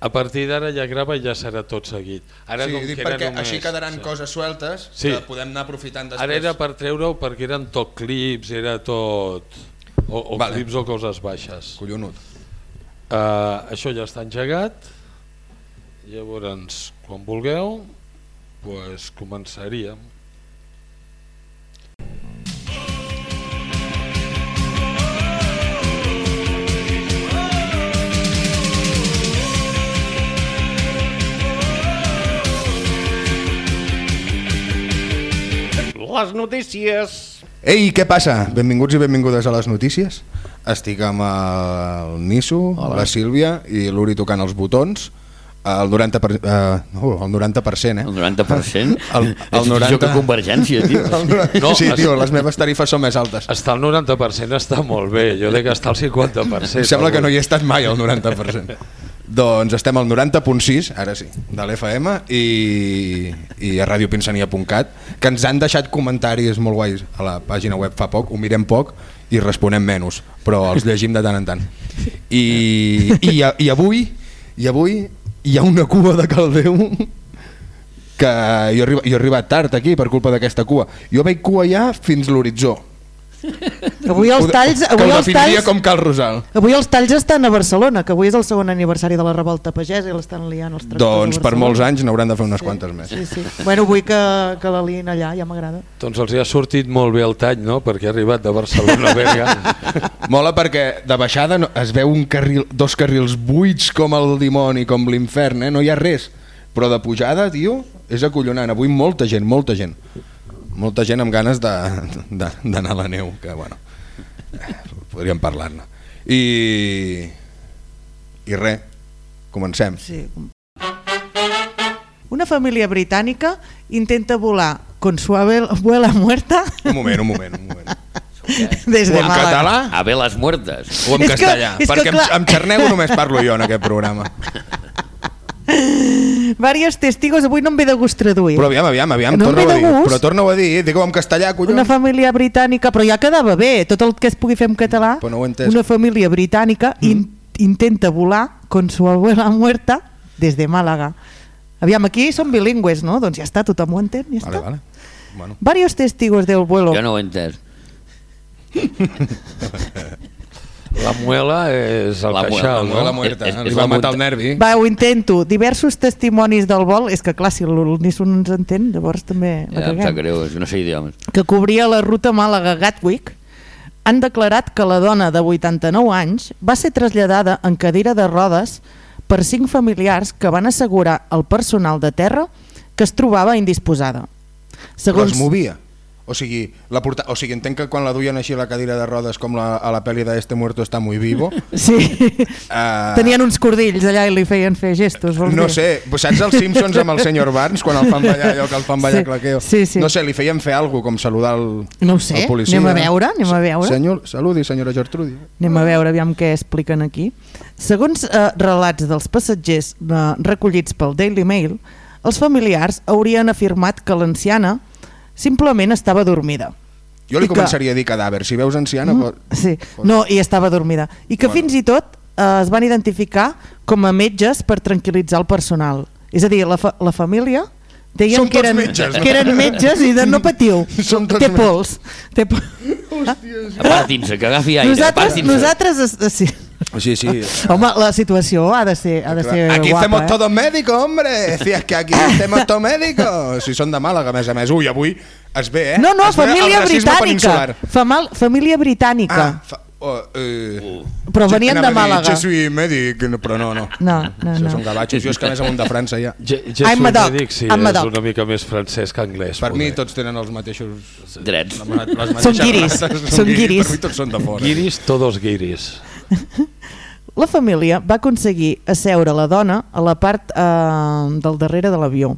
A partir d'ara ja grava i ja serà tot seguit. Ara sí, com dic que perquè només, així quedaran coses sueltes Sí. que podem anar aprofitant després. Ara era per treure-ho perquè eren tot clips, era tot... O, o Vale. clips o coses baixes. Collonut. Uh, això ja està engegat. Llavors, quan vulgueu, pues, començaríem. Les notícies. Ei, què passa? Benvinguts i benvingudes a les notícies. Estic amb el Niso, Hola. la Sílvia i l'Uri tocant els botons. El 90%, per, uh, no, el 90%, eh? El 90%? El, És pitjor que Convergència, tio. El, no, No, sí, es- tio, les meves tarifes són més altes. Estar al 90% està molt bé, jo crec que està al 50%. Em sembla que no hi he estat mai al 90%. doncs estem al 90.6, ara sí, de l'FM i, i a radiopinsania.cat, que ens han deixat comentaris molt guais a la pàgina web fa poc, ho mirem poc i responem menys, però els llegim de tant en tant. I, i, i avui i avui hi ha una cua de caldeu que jo he, arribat, jo he arribat tard aquí per culpa d'aquesta cua. Jo veig cua ja fins l'horitzó. Avui els talls, que avui ho els talls, com Cal Rosal. avui els talls estan a Barcelona, que avui és el segon aniversari de la revolta pagesa i l'estan liant els tractors Doncs per molts anys n'hauran de fer unes quantes més. Sí, sí. Bueno, vull que, que la liïn allà, ja m'agrada. Doncs els hi ha sortit molt bé el tall, no?, perquè ha arribat de Barcelona a Berga. Mola perquè de baixada no, es veu un carril, dos carrils buits com el dimoni, com l'infern, eh? no hi ha res. Però de pujada, tio, és acollonant. Avui molta gent, molta gent. Molta gent amb ganes de- de- d'anar a la neu, que bueno, podríem parlar-ne. I, I res, comencem. Sí. Una família britànica intenta volar con su abuela muerta Un moment, un moment, un moment. des O de en Màlaga. català A veles muertes. o en És que- castellà, que perquè clar- amb, amb xarnego només parlo jo en aquest programa. Varios testigos, avui no em ve de gust traduir. Però aviam, aviam, aviam, No torna-ho a de dir. gust. Però torna-ho a dir, digue-ho en castellà, collons. Una família britànica, però ja quedava bé, tot el que es pugui fer en català. Però no ho entès. Una família britànica in intenta volar con su abuela muerta des de Màlaga. Aviam, aquí són bilingües, no? Doncs ja està, tothom ho entén, ja Vale, està. vale. Bueno. Varios testigos del vuelo. Jo no ho he entès. La muela és el La queixal, la no? Muela muerta, És- és li la va matar el nervi. Va, ho intento. Diversos testimonis del vol, és que clar, si no ens entén, llavors també la Ja, em sap greu, és sé idiomes. que cobria la ruta Màlaga-Gatwick, han declarat que la dona de 89 anys va ser traslladada en cadira de rodes per cinc familiars que van assegurar al personal de terra que es trobava indisposada. Però es movia. O sigui, la porta... o sigui, entenc que quan la duien així a la cadira de rodes com la, a la pel·li de Este muerto está muy vivo... Sí, Uh, tenien uns cordills allà i li feien fer gestos. vols No dir? sé, saps els Simpsons amb el senyor Barnes quan el fan ballar allò que el fan ballar Sí, claqueo? sí, sí. No sé, li feien fer alguna com saludar el, No ho sé, el policia. anem a veure, anem a veure. Senyor, saludi, senyora Gertrudi. Anem a veure aviam què expliquen aquí. Segons eh, relats dels passatgers eh, recollits pel Daily Mail, els familiars haurien afirmat que l'anciana simplement estava dormida. Jo li I que- començaria a dir cadàver. Si veus anciana... Mm, pot- Sí, no, i estava dormida. I que Bueno. fins i tot eh, es van identificar com a metges per tranquil·litzar el personal. És a dir, la, fa la família deien Som que eren, metges, no? que eren metges i de no patiu. Som tots Té pols. Té pols. Apartin-se, que agafi aire, Nosaltres, nosaltres es, sí. Sí, sí. Home, la situació ha de ser, ha de ser Aquí guapa. hacemos eh? todo médico, hombre. Si es que aquí hacemos todo médico. Si són de Màlaga, a més a més. Ui, avui es ve, eh? No, no, es família britànica. peninsular. Famal, família britànica. Ah, fa, oh, eh, Però venien de Màlaga. Je suis médic, no, però no, no. No, no, Això no. són gavatxos. Jo és que a més amunt de França ja. Je, I'm a dog, Médic, sí, I'm a és una mica més francès que anglès. Per mi poder. tots tenen els mateixos... Drets. Són guiris, són guiris. Per mi tots són de fora. Guiris, todos guiris. La família va aconseguir asseure la dona a la part eh, del darrere de l'avió.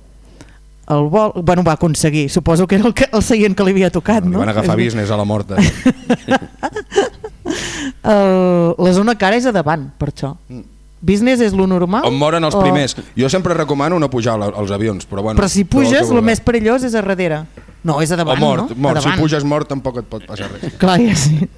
El vol, bueno, va aconseguir, suposo que era el, que, el seient que li havia tocat, Li no? van agafar business a la morta. El, la zona cara és a davant, per això. Business és lo normal? On moren els o- primers. Jo sempre recomano no pujar al- als avions, però bueno. Però si puges, el més perillós és a darrere. No, és a O davant, mort, no? mort. Si puges mort tampoc et pot passar res. Clar, ja sí.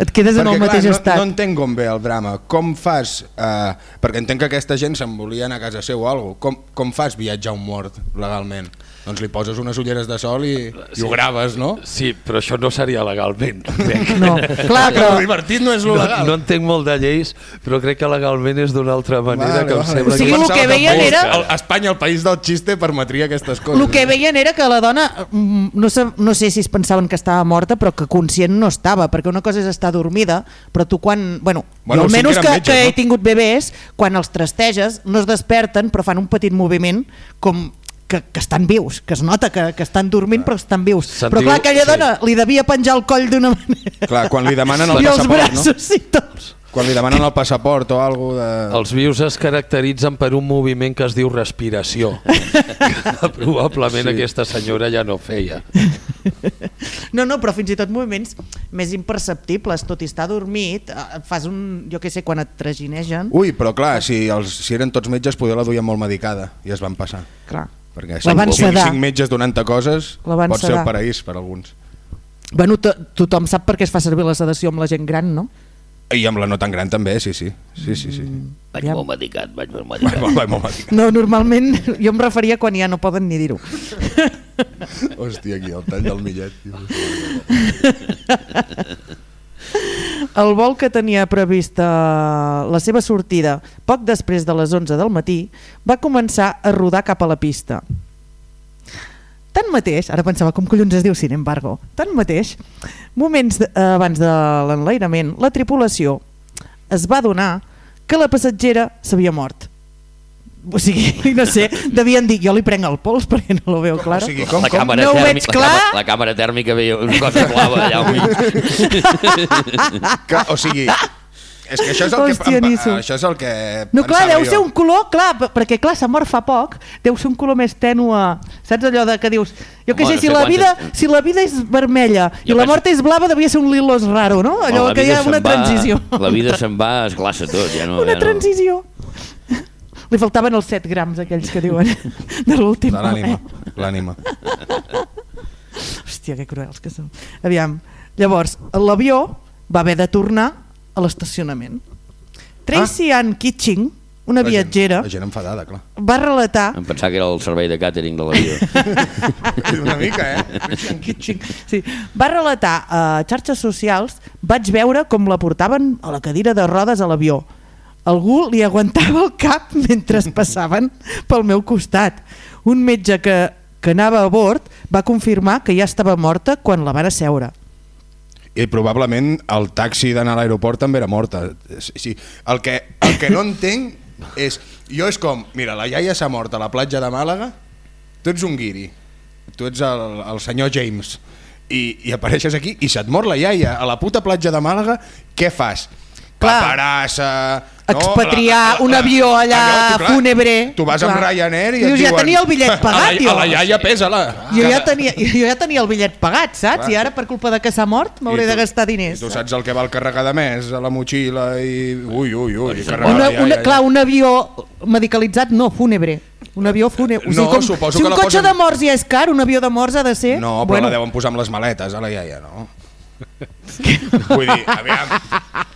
Et quedes en Perquè, el mateix clar, estat. No, no entenc com ve el drama. Com fas... Eh, perquè entenc que aquesta gent se'n volia anar a casa seu o alguna cosa. Com, com fas viatjar un mort legalment? Doncs li poses unes ulleres de sol i, i ho graves, no? Sí, però això no seria legalment. crec. No, clar, Que però... lo divertit no és lo No, legal. no entenc molt de lleis, però crec que legalment és d'una altra manera que em sembla O sigui, que... el que veien era- el- Espanya, el país del xiste, permetria aquestes coses. El que veien era que la dona, mm, no sé, no sé si es pensaven que estava morta, però que conscient no estava, perquè una cosa és estar dormida, però tu quan... Bueno, Bueno, sí que almenys eren que, metges, que he no? tingut bebès, quan els trasteges no es desperten, però fan un petit moviment com que, que estan vius, que es nota que, que estan dormint però estan vius. Se'n Però clar, aquella sí. dona li devia penjar el coll d'una manera. Clar, quan li demanen el I els passaport, no? braços i tot. Quan li demanen el passaport o alguna de... Els vius es caracteritzen per un moviment que es diu respiració. probablement sí. aquesta senyora ja no feia. No, no, però fins i tot moviments més imperceptibles, tot i estar dormit, eh, fas un, jo què sé, quan et traginegen, Ui, però clar, si, els, si eren tots metges, poder la duien molt medicada i es van passar. clar. Perquè cinc, sedar. cinc metges donant-te coses pot ser el paraís per alguns. Bueno, to tothom sap per què es fa servir la sedació amb la gent gran, no? I amb la no tan gran també, sí, sí. Sí, sí, sí. Vaig Ja. molt medicat, vaig molt medicat. vai, vai, molt medicat. No, normalment jo em referia quan ja no poden ni dir-ho. Hòstia, aquí el tall del millet. tio. El vol que tenia prevista la seva sortida poc després de les 11 del matí va començar a rodar cap a la pista. Tanmateix, ara pensava com collons es diu sin embargo, tanmateix, moments abans de l'enlairament, la tripulació es va donar que la passatgera s'havia mort. O sigui, no sé, devien dir, jo li prenc el pols perquè no lo veu clar. O sigui, com, la com? càmera No ho tèrmica, veig la, clar. càmera, la càmera tèrmica veia una cosa blava allà al mig. Que, o sigui, és que això és el Hòstia, que... Nisso. Això és el que No, clar, deu jo. ser un color, clar, perquè clar, s'ha mort fa poc, deu ser un color més tènue, saps allò de que dius, jo què sé, no si sé la, vida, si la vida és vermella i Jo la penso- mort és blava, devia ser un lilos raro, no? Allò la que hi ha una se'n va- transició. La vida se'n va, es glaça tot. Ja no, una ja no. transició. Li faltaven els 7 grams, aquells que diuen, de l'últim. L'ànima, l'ànima. Hòstia, que cruels que són. Aviam, llavors, l'avió va haver de tornar a l'estacionament. Tracy Ann Kitching, una La gent- viatgera, La gent enfadada, clar. va relatar Em pensava que era el servei de càtering de l'avió. Una mica, eh? Sí. Va relatar a xarxes socials vaig veure com la portaven a la cadira de rodes a l'avió. Algú li aguantava el cap mentre es passaven pel meu costat. Un metge que, que anava a bord va confirmar que ja estava morta quan la van asseure. I probablement el taxi d'anar a l'aeroport també era morta. Sí. El, que, el que no entenc és... Jo és com, mira, la iaia s'ha mort a la platja de Màlaga, tu ets un guiri, tu ets el, el senyor James, i, i apareixes aquí i se't mor la iaia a la puta platja de Màlaga, què fas? Clar. Paperassa... Expatriar un avió allà tu, clar, fúnebre. Tu vas amb Clar. Ryanair i Dius, et ja diuen... tenia el bitllet pagat, a la, jo. A la iaia pesa-la. Jo ja, tenia, jo ja tenia el bitllet pagat, saps? Clar. I ara per culpa de que s'ha mort m'hauré de gastar diners. I tu saps el que val carregar de més a la motxilla i... Ui, ui, ui. i carregar Una, la iaia, una, ja. clar, un avió medicalitzat no, fúnebre. Un avió fúnebre. O sigui, No, com, suposo si que un la cotxe posen- de morts ja és car, un avió de morts ha de ser... No, però bueno. la deuen posar amb les maletes, a la iaia, no? Vull dir, aviam,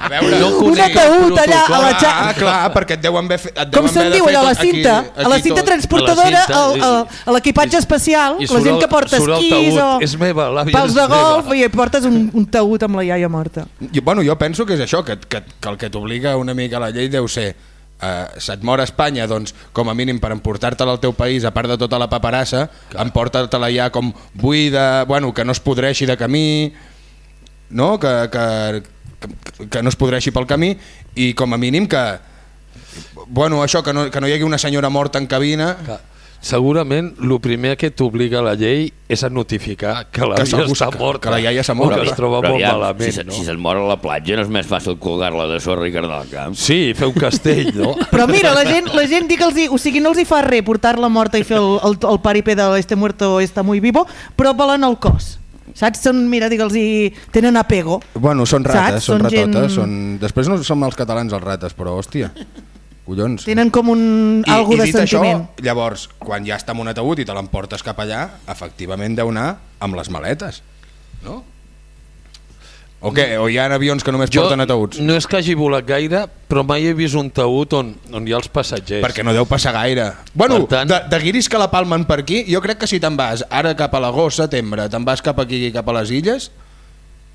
a veure... No Un ataúd allà a la protocol. xa... Ah, clar, perquè et deuen haver fet... Et Com deuen se'n haver de diu allò, a la tot aquí- cinta? a la aquí cinta tot. transportadora, A cinta, l'equipatge espacial, I la gent que porta esquís o. És meva, l'àvia pals és de golf meva. i portes un, un taüt amb la iaia morta. I, bueno, jo penso que és això, que, que, que el que t'obliga una mica a la llei deu ser eh, se't mor a Espanya, doncs com a mínim per emportar-te-la al teu país, a part de tota la paperassa, emporta-te-la ja com buida, bueno, que no es podreixi de camí, no? que, que, que, que no es podreixi pel camí i com a mínim que bueno, això, que no, que no hi hagi una senyora morta en cabina Clar. Segurament el primer que t'obliga la llei és a notificar que la Que iaia està que- morta. que la iaia s'ha mort, o que es troba Però molt aviam, malament. si, se- no? si se't mor a la platja no és més fàcil colgar-la de sorra i cardar al camp. Sí, fer un castell, no? Però mira, la gent, la gent digue'ls, o sigui, no els hi fa res portar-la morta i fer el, el, el paripé de este muerto está muy vivo, però volen el cos. Saps? Són, mira, digue'ls, tenen apego. Bueno, són rates, Saps? són Són gent- ratotes, són... després no som els catalans els rates, però hòstia, collons. Tenen com un... I, algo i de sentiment. això, llavors, quan ja està en un ataúd i te l'emportes cap allà, efectivament deu anar amb les maletes, no? O què? O hi ha avions que només porten ataüts? no és que hagi volat gaire, però mai he vist un taüt on, on hi ha els passatgers. Perquè no deu passar gaire. Bueno, Per tant- de, de guiris que la palmen per aquí, jo crec que si te'n vas ara cap a l'agost, setembre, te'n vas cap aquí, cap a les illes,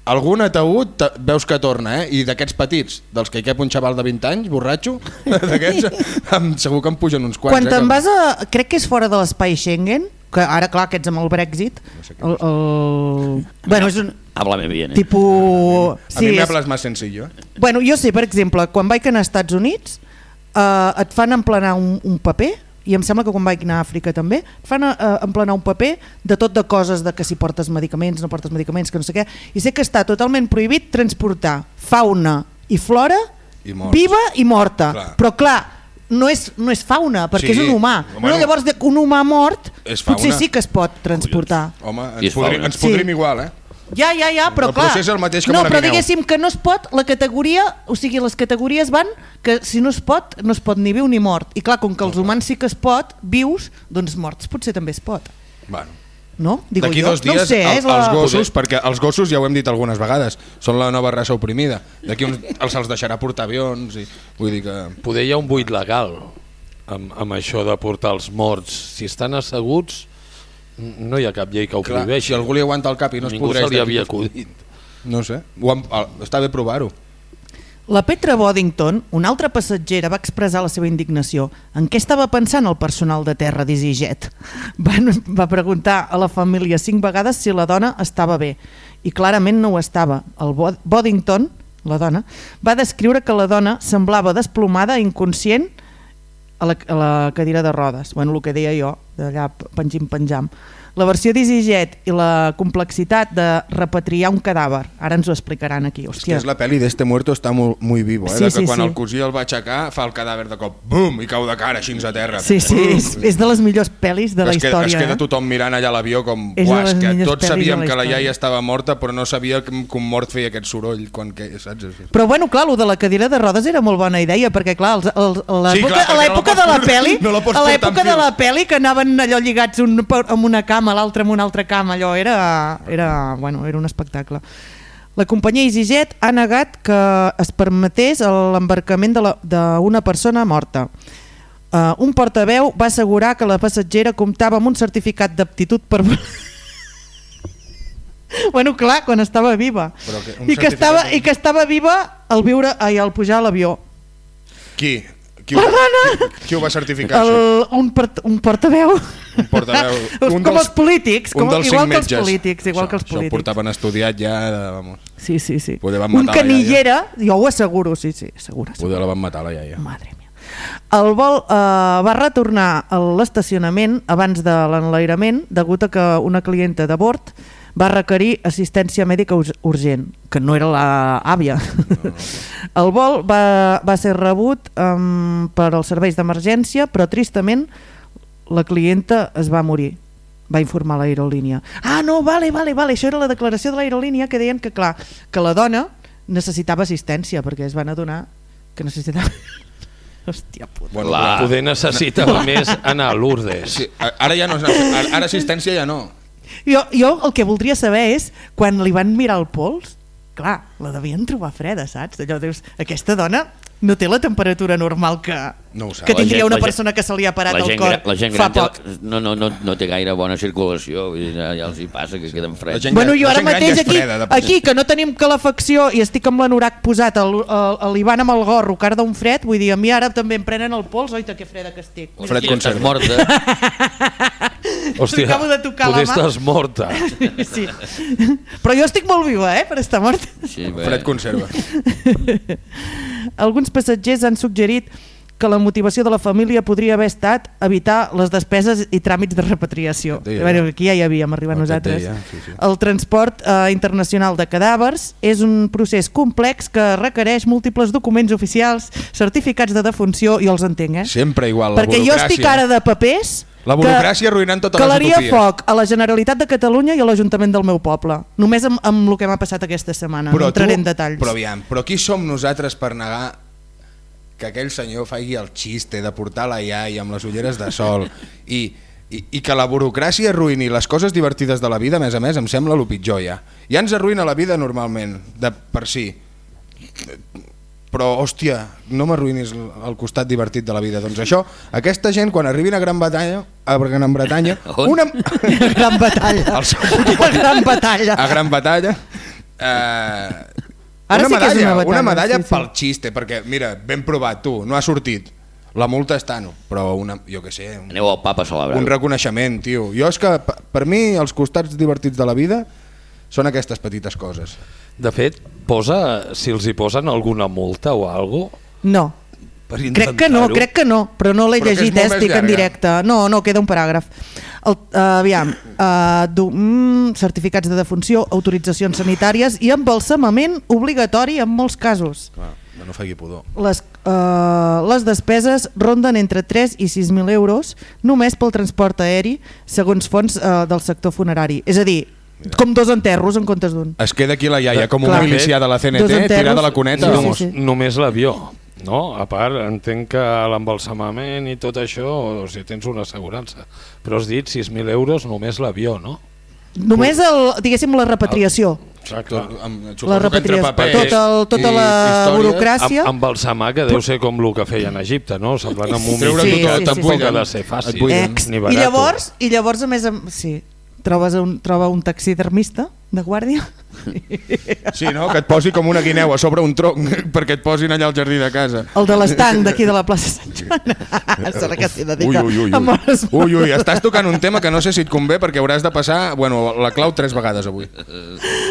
algun ataúd veus que torna, eh? I d'aquests petits, dels que hi cap un xaval de 20 anys, borratxo, d'aquests, em- segur que en pugen uns quants. Quan eh, te'n que- vas a... Crec que és fora de l'espai Schengen, que ara, clar, aquests amb el Brexit... El, el... Bueno, és un Háblame bien, eh? tipus... A mi me és- hablas más sencillo. Eh? Bueno, jo sé, per exemple, quan vaig anar als Estats Units eh, et fan emplenar un, un paper i em sembla que quan vaig anar a Àfrica també et fan eh, emplenar un paper de tot de coses de que si portes medicaments, no portes medicaments, que no sé què i sé que està totalment prohibit transportar fauna i flora I morts. viva i morta Clar. però clar, no és, no és fauna perquè Sí, és un humà bueno, no, llavors de- un humà mort potser fauna. sí que es pot transportar Home, ens, podri, ens podrim Sí. igual, eh? Ja, ja, ja, però El clar... procés és el mateix que no, però diguéssim que no es pot, la categoria, o sigui, les categories van que si no es pot, no es pot ni viu ni mort. I clar, com que els humans sí que es pot, vius, doncs morts potser també es pot. Bueno. No? Digo D'aquí jo. dos dies no sé, eh? el, la... els gossos, perquè els gossos ja ho hem dit algunes vegades, són la nova raça oprimida. D'aquí uns els se'ls deixarà portar avions i vull dir que Poder hi ha un buit legal amb, amb això de portar els morts. Si estan asseguts, no hi ha cap llei que ho clar, prohibeixi. si algú li aguanta el cap i no es Ningú podreix se li havia acudit. No sé, ho han, el, està bé provar-ho. La Petra Boddington, una altra passatgera, va expressar la seva indignació. En què estava pensant el personal de terra d'EasyJet? Van, va preguntar a la família cinc vegades si la dona estava bé i clarament no ho estava. El Bod- Boddington, la dona, va descriure que la dona semblava desplomada, inconscient, a la, a la cadira de rodes. Bueno, el que deia jo, d'allà pengim-penjam. La versió d'EasyJet i la complexitat de repatriar un cadàver. Ara ens ho explicaran aquí. És que és la pel·li d'Este muerto està muy, muy vivo, eh? Sí, de que sí, quan sí. el cosí el va aixecar fa el cadàver de cop, bum, i cau de cara així a terra. Sí, sí, Bum. és, és de les millors pel·lis de la es queda, història. Es queda eh? tothom mirant allà a l'avió com, uah, que tots sabíem la que la iaia estava morta, però no sabia que, un mort feia aquest soroll quan que, saps? Però bueno, clar, el de la cadira de rodes era molt bona idea, perquè clar, els, els, a Sí, clar, a l'època no de la portar- no la a l'època de la peli que anaven allò lligats un amb una cama, l'altre amb una altra cama, allò era, era, bueno, era un espectacle. La companyia EasyJet ha negat que es permetés l'embarcament d'una persona morta. Uh, un portaveu va assegurar que la passatgera comptava amb un certificat d'aptitud per... bueno, clar, quan estava viva. Però que un I, que estava, I que estava viva al, viure, ai, al pujar a l'avió. Qui? Qui ho, qui, qui ho va certificar, El, això? un, port, un portaveu. Un portaveu. Un com dels- els polítics, un com, dels igual que els polítics. Igual això, que els Això ho polítics. portaven estudiat ja, vamos, Sí, sí, sí. Poder van Un matar la canillera, jo ho asseguro, sí, sí, asseguro. poder la van matar la iaia. Madre mia. El vol eh, va retornar a l'estacionament abans de l'enlairament degut a que una clienta de bord va requerir assistència mèdica ur- urgent, que no era l'àvia. No, no. El vol va, va ser rebut um, per als serveis d'emergència, però tristament la clienta es va morir va informar l'aerolínia. Ah, no, vale, vale, vale, això era la declaració de l'aerolínia que deien que, clar, que la dona necessitava assistència perquè es van adonar que necessitava... Hòstia puta. Bueno, però- Poder necessitava més anar a Lourdes. Sí, ara ja no, és ara assistència ja no. Jo, jo el que voldria saber és, quan li van mirar el pols, clar, la devien trobar freda, saps? Allò dius, aquesta dona no té la temperatura normal que, No que tindria gent- una la gent- persona que se li ha parat la el cor la gent fa gran té, poc. no, no, no, no té gaire bona circulació, ja, ja els hi passa que queden freds. gent- Bueno, jo ara mateix ja aquí, freda, de aquí, que no tenim calefacció i estic amb l'anorac posat l'Ivan amb el gorro, car d'un fred, vull dir, a mi ara també em prenen el pols, oita, que freda que estic. Mira Fred. I estàs conserva. morta. Hòstia, Acabo de tocar la poder mà. estàs morta. Sí. Però jo estic molt viva, eh, per estar morta. Sí, bé. Fred conserva. Alguns passatgers han suggerit que la motivació de la família podria haver estat evitar les despeses i tràmits de repatriació. Deia, ja. aquí ja hi havíem arribat El nosaltres. deia, sí, sí. El transport eh, internacional de cadàvers és un procés complex que requereix múltiples documents oficials, certificats de defunció, i els entenc, eh? Sempre igual, la Perquè jo estic ara de papers... La burocràcia arruïnant totes les calaria utopies. foc a la Generalitat de Catalunya i a l'Ajuntament del meu poble. Només amb, amb el que m'ha passat aquesta setmana. no entraré en detalls. Però aviam, però qui som nosaltres per negar que aquell senyor faci el xiste de portar la iaia amb les ulleres de sol i I, I que la burocràcia arruïni les coses divertides de la vida, a més a més, em sembla el pitjor ja. Ja ens arruïna la vida normalment, de per si. Però, hòstia, no m'arruïnis el el costat divertit de la vida. Doncs això, aquesta gent, quan arribin a Gran Bretanya, a Gran Bretanya, On? una... Gran batalla. El seu Gran batalla. a Gran Batalla eh, Ara una sí que és medalla, una batalla, una medalla sí, sí. pel xiste perquè mira, ben provat tu, no ha sortit la multa està no, però una, jo que sé un, Aneu al papa a celebrar. un reconeixement tio, jo és que per mi els costats divertits de la vida són aquestes petites coses De fet, posa, si els hi posen alguna multa o alguna cosa, No, crec que no, crec que no, però no l'he és llegit, eh, més estic en llarga. directe. No, no, queda un paràgraf. El, uh, aviam, uh, du, mm, certificats de defunció, autoritzacions sanitàries i embalsamament obligatori en molts casos. Clar, no faci pudor Les, uh, les despeses ronden entre 3 i 6.000 euros només pel transport aeri segons fons uh, del sector funerari. És a dir, com dos enterros en comptes d'un. es queda aquí la iaia com una milicià de la CNT tirada a la cuneta Sí, sí, sí. Només l'avió, no? A part, entenc que l'embalsamament i tot això, o sigui, tens una assegurança. Però has dit 6.000 euros només l'avió, no? Només, el, diguéssim, la repatriació. Exacte. Amb- La repatriació. papers Tota, el, tota i la històries. burocràcia. Amb, amb balsamar, que deu ser com el que feien a Egipte, no? Semblant amb un Treure Sí, tot, sí, sí, tampoc sí. ha de ser fàcil. Ni I llavors, i llavors a més, sí, trobes un, troba un taxidermista de guàrdia Sí, no? Que et posi com una guineu a sobre un tronc perquè et posin allà al jardí de casa. el de l'estanc d'aquí de la plaça Sant Joan serà que s'hi Ui, dedica ui, ui, hores ui. ui, ui, estàs tocant un tema que no sé si et convé perquè hauràs de passar bueno, la clau tres vegades avui.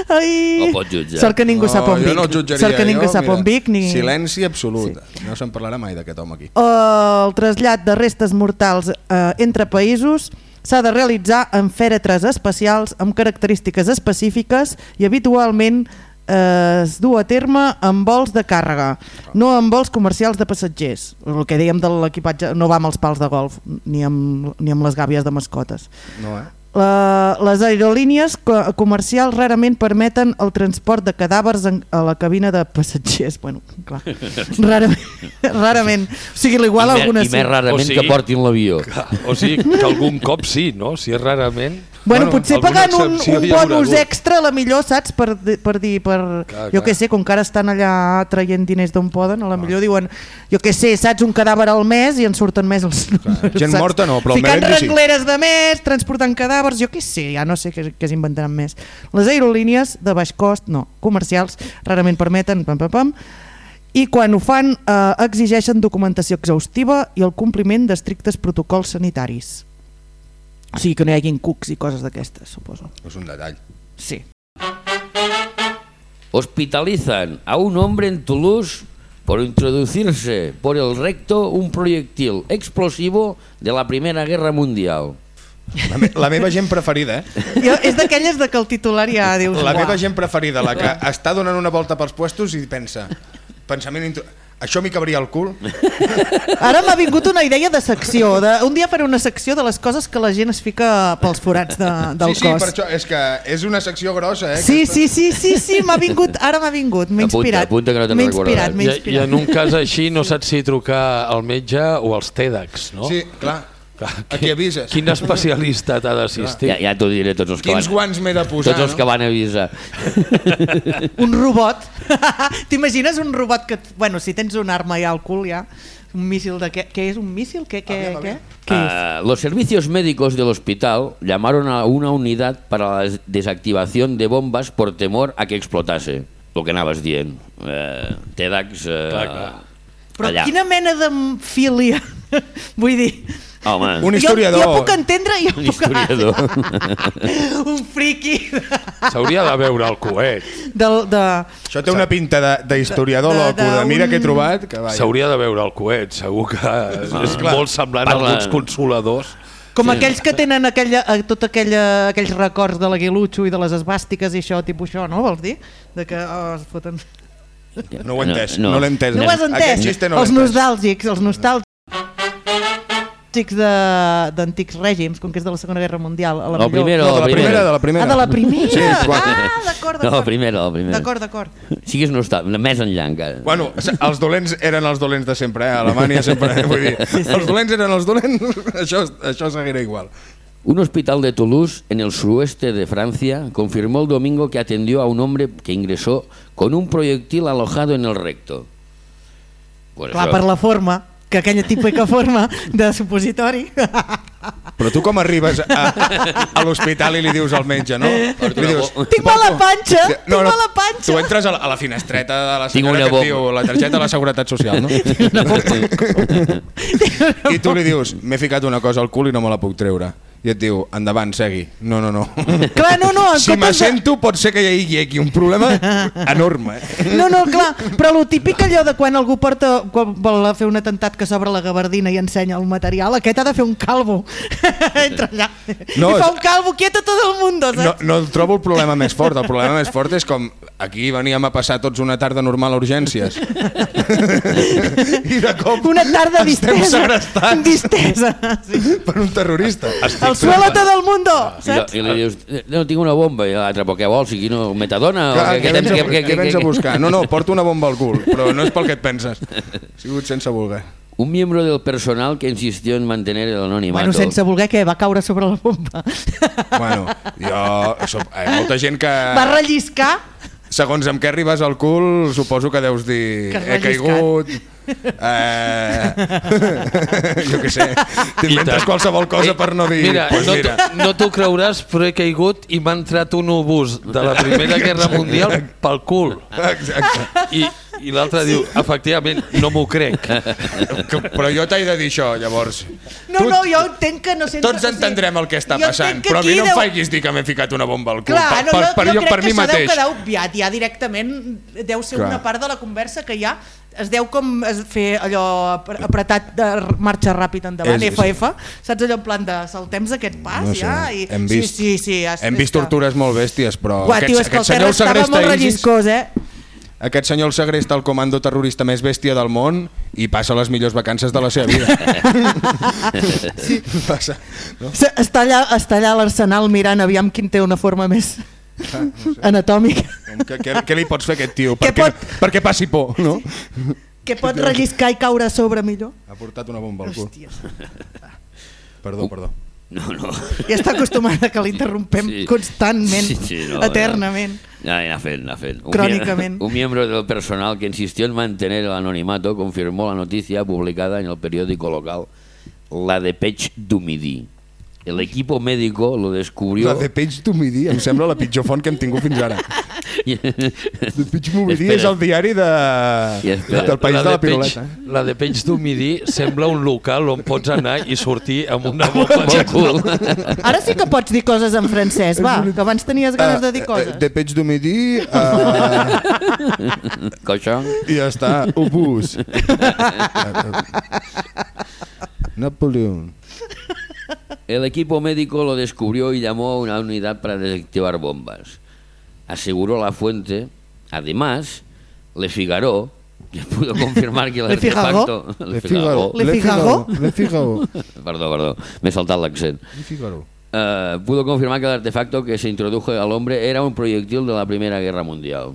Ai, O pot jutjar. sort que ningú sap on vic no sort que ningú jo, sap mira, on vic ni... Silenci absolut. Sí. No se'n parlarà mai d'aquest home aquí. el trasllat de restes mortals eh, entre països s'ha de realitzar en fèretres especials amb característiques específiques i habitualment eh, es du a terme en vols de càrrega, no en vols comercials de passatgers. El que dèiem de l'equipatge no va amb els pals de golf ni amb, ni amb les gàbies de mascotes. No, eh? La, les aerolínies co comercials rarament permeten el transport de cadàvers en, a la cabina de passatgers. Bueno, clar, rarament. rarament. O sigui, igual I, me, algunes I més sí. rarament O sigui- que portin l'avió. O sigui, que algun cop sí, no? Si és rarament... Bueno, Bueno, potser pagant un, un bonus hagut. extra, la millor, saps? Per, per dir, per, Clar, jo clar. què sé, com que ara estan allà traient diners d'on poden, a la millor diuen, jo què sé, saps, un cadàver al mes i en surten més els números, gent saps? morta no, però el Ficant sí. rengleres de més, transportant cadàvers, jo què sé, ja no sé què, què s'inventaran més. Les aerolínies de baix cost, no, comercials, rarament permeten, pam, pam, pam, i quan ho fan eh, exigeixen documentació exhaustiva i el compliment d'estrictes protocols sanitaris. O sigui que no hi hagin cucs i coses d'aquestes, suposo. És un detall. Sí. Hospitalizan a un hombre en Toulouse por introducirse por el recto un proyectil explosivo de la Primera Guerra Mundial. La, me la meva gent preferida, eh? Jo, és d'aquelles de que el titular ja dius... La "Uah". meva gent preferida, la que està donant una volta pels puestos i pensa, pensament. Això m'hi cabria al cul? Ara m'ha vingut una idea de secció. De... Un dia faré una secció de les coses que la gent es fica pels forats de, del sí, sí, cos. per això, és que és una secció grossa, eh? Sí, aquesta. sí, sí, sí, sí, m'ha vingut, ara m'ha vingut, m'ha Apunta, inspirat. apunta que no te'n recordaràs. I, I en un cas així no saps si trucar al metge o als TEDx, no? Sí, clar. Clar, A qui avises? Quin especialista t'ha d'assistir? Ja, ja t'ho diré tots els que Quins van, guants m'he de posar, tots els que no? van avisar. Un robot. T'imagines un robot que... Bueno, si tens una arma ja al cul, ja. Un míssil de què? Què és un míssil? Què, què, Aviam, què? què és? Ah, los servicios médicos del hospital llamaron a una unidad para la des- desactivación de bombas por temor a que explotase. Lo que anaves dient. Eh, TEDx... Eh, Clar, clar. Però allà. quina mena de filia? Vull dir... Home, Un Jo, historiador. jo puc entendre... Jo un puc... historiador. un friqui S'hauria de veure el coet. del, de... Això té una pinta de- d'historiador De- de- loco, de d'un- mira que he trobat, que. S'hauria de veure el coet, segur que és clar. molt semblant Parla- a alguns consoladors. Com aquells que tenen aquella, eh, tot aquella, aquells records de l'Aguilucho i de les esbàstiques i això, tipus això, no? Vols dir? De que oh, es foten... No ho he entès, No, no, no. l'he entès. No ho has entès? Aquest no els nostàlgics, els nostàlgics. De- d'antics règims, com que és de la Segona Guerra Mundial. A la La millor- primera, No, de la primera. primera, de la primera. Ah, de la primera? Sí, ah, d'acord, No, la d'acord. primera, la primera. D'acord, d'acord. Sigues nostàlgic, més enllà encara. Bueno, els dolents eren els dolents de sempre, eh? A Alemanya sempre, eh? vull dir, els dolents eren els dolents, això, això seguirà igual. Un hospital de Toulouse, en el suroeste de Francia, confirmó el domingo que atendió a un hombre que ingresó con un proyectil alojado en el recto. Pues Clar, això- per la forma, que aquella típica forma de supositori. Però tu com arribes a, a l'hospital i li dius al metge, no? Porto Li dius, Tinc mala panxa, tinc mala panxa. Tu entres a la, a la finestreta de la senyora una que et diu la targeta de la Seguretat Social, no? I tu li dius, m'he ficat una cosa al cul i no me la puc treure. I et diu, endavant, segui. No, no, no. Clar, no, no, Si de- m'assento pot ser que hi hagi aquí un problema enorme. No, no, clar, però lo típic allò de quan algú porta, quan vol fer un atemptat que s'obre la gabardina i ensenya el material, aquest ha de fer un calvo. Entra allà. No, I fa un calvo quieto tot el mundo, No, saps? no el trobo el problema més fort. El problema més fort és com aquí veníem a passar tots una tarda normal a urgències. I de cop Una tarda estem distesa. segrestats Distesa. Sí. per un terrorista. El suelo todo el mundo, I, lo- saps? I li dius, no, tinc una bomba, i l'altre, però què vols? Aquí no, metadona? Clar, què, vens, a, què- què, què- vens què- a buscar? No, no, porto una bomba al cul, però no és pel que et penses. Ha sigut sense voler. Un miembro del personal que insistió en mantener el anonimato. Bueno, sense voler que va caure sobre la bomba. Bueno, jo... Soc, hi ha molta gent que... Va relliscar Segons amb què arribes al cul, suposo que deus dir... Que he caigut... Eh... jo què sé. T'inventes qualsevol cosa Ei, per no dir... Mira, pues no, mira. t'ho- no t'ho creuràs, però he caigut i m'ha entrat un obús de la Primera Guerra Mundial pel cul. Exacte. I, i l'altre diu, efectivament, no m'ho crec. Però jo t'he de dir això, llavors. No, no, jo entenc que no sento... Tots entendrem el que està jo passant, que però a mi no em deu- facis dir que m'he ficat una bomba al cul. Clar, no, per, jo, per, jo jo, crec per que això deu mateix. quedar obviat, ja directament deu ser Clar. una part de la conversa que ja es deu com es fer allò apre- apretat de marxa ràpid endavant, És- FF, saps allò en plan de saltems aquest pas No sé, ja? I, hem vist, sí, sí, sí, ja, hem vist que- tortures molt bèsties, però Uah, tio, és que el terra estava molt relliscós, eh? aquest senyor el segresta el comando terrorista més bèstia del món i passa les millors vacances de la seva vida. sí. Passa. No? Està allà, està allà a l'arsenal mirant aviam quin té una forma més anatòmica Com que, què, què li pots fer a aquest tio? Què Perquè, pot- perquè passi por, no? que pot relliscar i caure a sobre millor. Ha portat una bomba al cul. Hòstia, Perdó, perdó. No, no. ja està acostumada que l'interrompem Sí. constantment, Sí, sí, no, eternament. Ya, ya fent, ya fent. Un Crónicamente. mie- Un miembro del personal que insistió en mantener el anonimato confirmó la noticia publicada en el periódico local La Dépêche du Midi. El equipo médico lo descubrió... La de Peix Domidí em sembla la pitjor font que hem tingut fins ara. De Peix Domidí és el diari de... Espera. del país de la piruleta. eh? la de Peix d'Humidí sembla un local on pots anar i sortir amb una bomba Molt cool. Ara sí que pots dir coses en francès, va, que abans tenies ganes de dir Eh, coses. eh, De Peix Domidí uh, Coixo. i ja està, obús. Napoleón. El equipo médico lo descubrió y llamó a una unidad para desactivar bombas. Aseguró la fuente. Además, Le Figaro que pudo confirmar que el Le Figaro? artefacto... Le Figaro. Le Figaro? Le Figaro. Perdó, perdó, me he saltado el accent. Le Figaro. Eh, pudo confirmar que el artefacto que se introdujo al hombre era un proyectil de la Primera Guerra Mundial.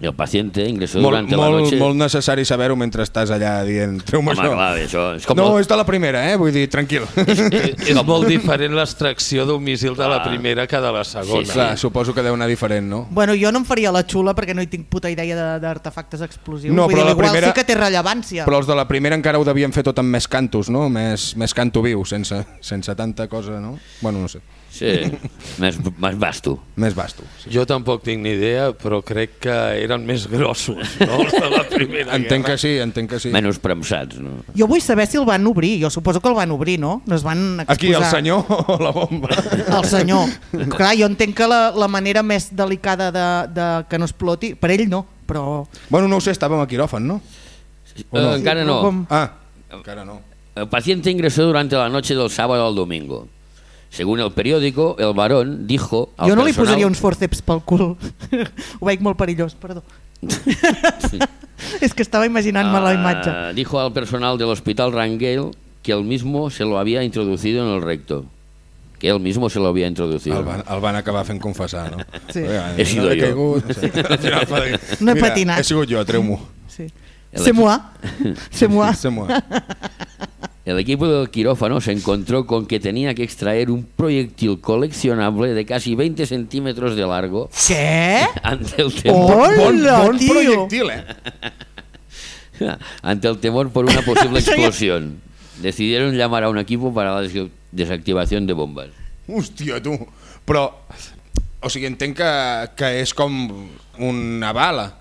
El paciente ingresó Molt, durante la molt, noche... molt necessari saber-ho mentre estàs allà dient treu-me Home, això. clar, això és com... No, el- és de la primera, eh? Vull dir, tranquil. És molt diferent l'extracció d'un míssil de la primera que de la segona. Sí, sí. Clar, suposo que deu anar diferent, no? Bueno, jo no em faria la xula perquè no hi tinc puta idea de- d'artefactes explosius. No, Vull però dir, la igual primera- sí que té rellevància. Però els de la primera encara ho devien fer tot amb més cantos, no? Més, més canto viu, sense, sense tanta cosa, no? Bueno, no sé. Sí, més, més vasto. Més vasto. Sí. Jo tampoc tinc ni idea, però crec que eren més grossos, no? Els de la primera Entenc guerra. que sí, entenc que sí. Menys premsats, no? Jo vull saber si el van obrir. Jo suposo que el van obrir, no? No es van exposar. Aquí, el senyor o la bomba? El senyor. Clar, jo entenc que la, la manera més delicada de, de que no exploti, per ell no, però... Bueno, no ho sé, estàvem a quiròfan, no? Eh, encara no. Ah, encara no. El paciente ingresó durante la noche del sábado al domingo. Según el periódico, el varón dijo al Jo no li personal... posaria uns forceps pel cul. Ho veig molt perillós, perdó. És que estava imaginant-me la imatge. Ah, dijo al personal del hospital Rangel que él mismo se lo había introducido en el recto. Que él mismo se lo había introducido. El van, el van acabar fent confessar, no? Sí. Oiga, He sido no he jo. caigut, no sé. Final No he "Mira, patinat." He sigut jo, treu-m'ho. Sí. El C'est moi. C'est moi. C'est moi. El equipo del quirófano se encontró con que tenía que extraer un proyectil coleccionable de casi 20 centímetros de largo Què? ante el temor, Hola, bon tio. projectil, eh? ante el temor por una posible explosión. Decidieron llamar a un equipo para la des- desactivación de bombas. Hòstia, tu. Però, o sigui, entenc que, que és com una bala,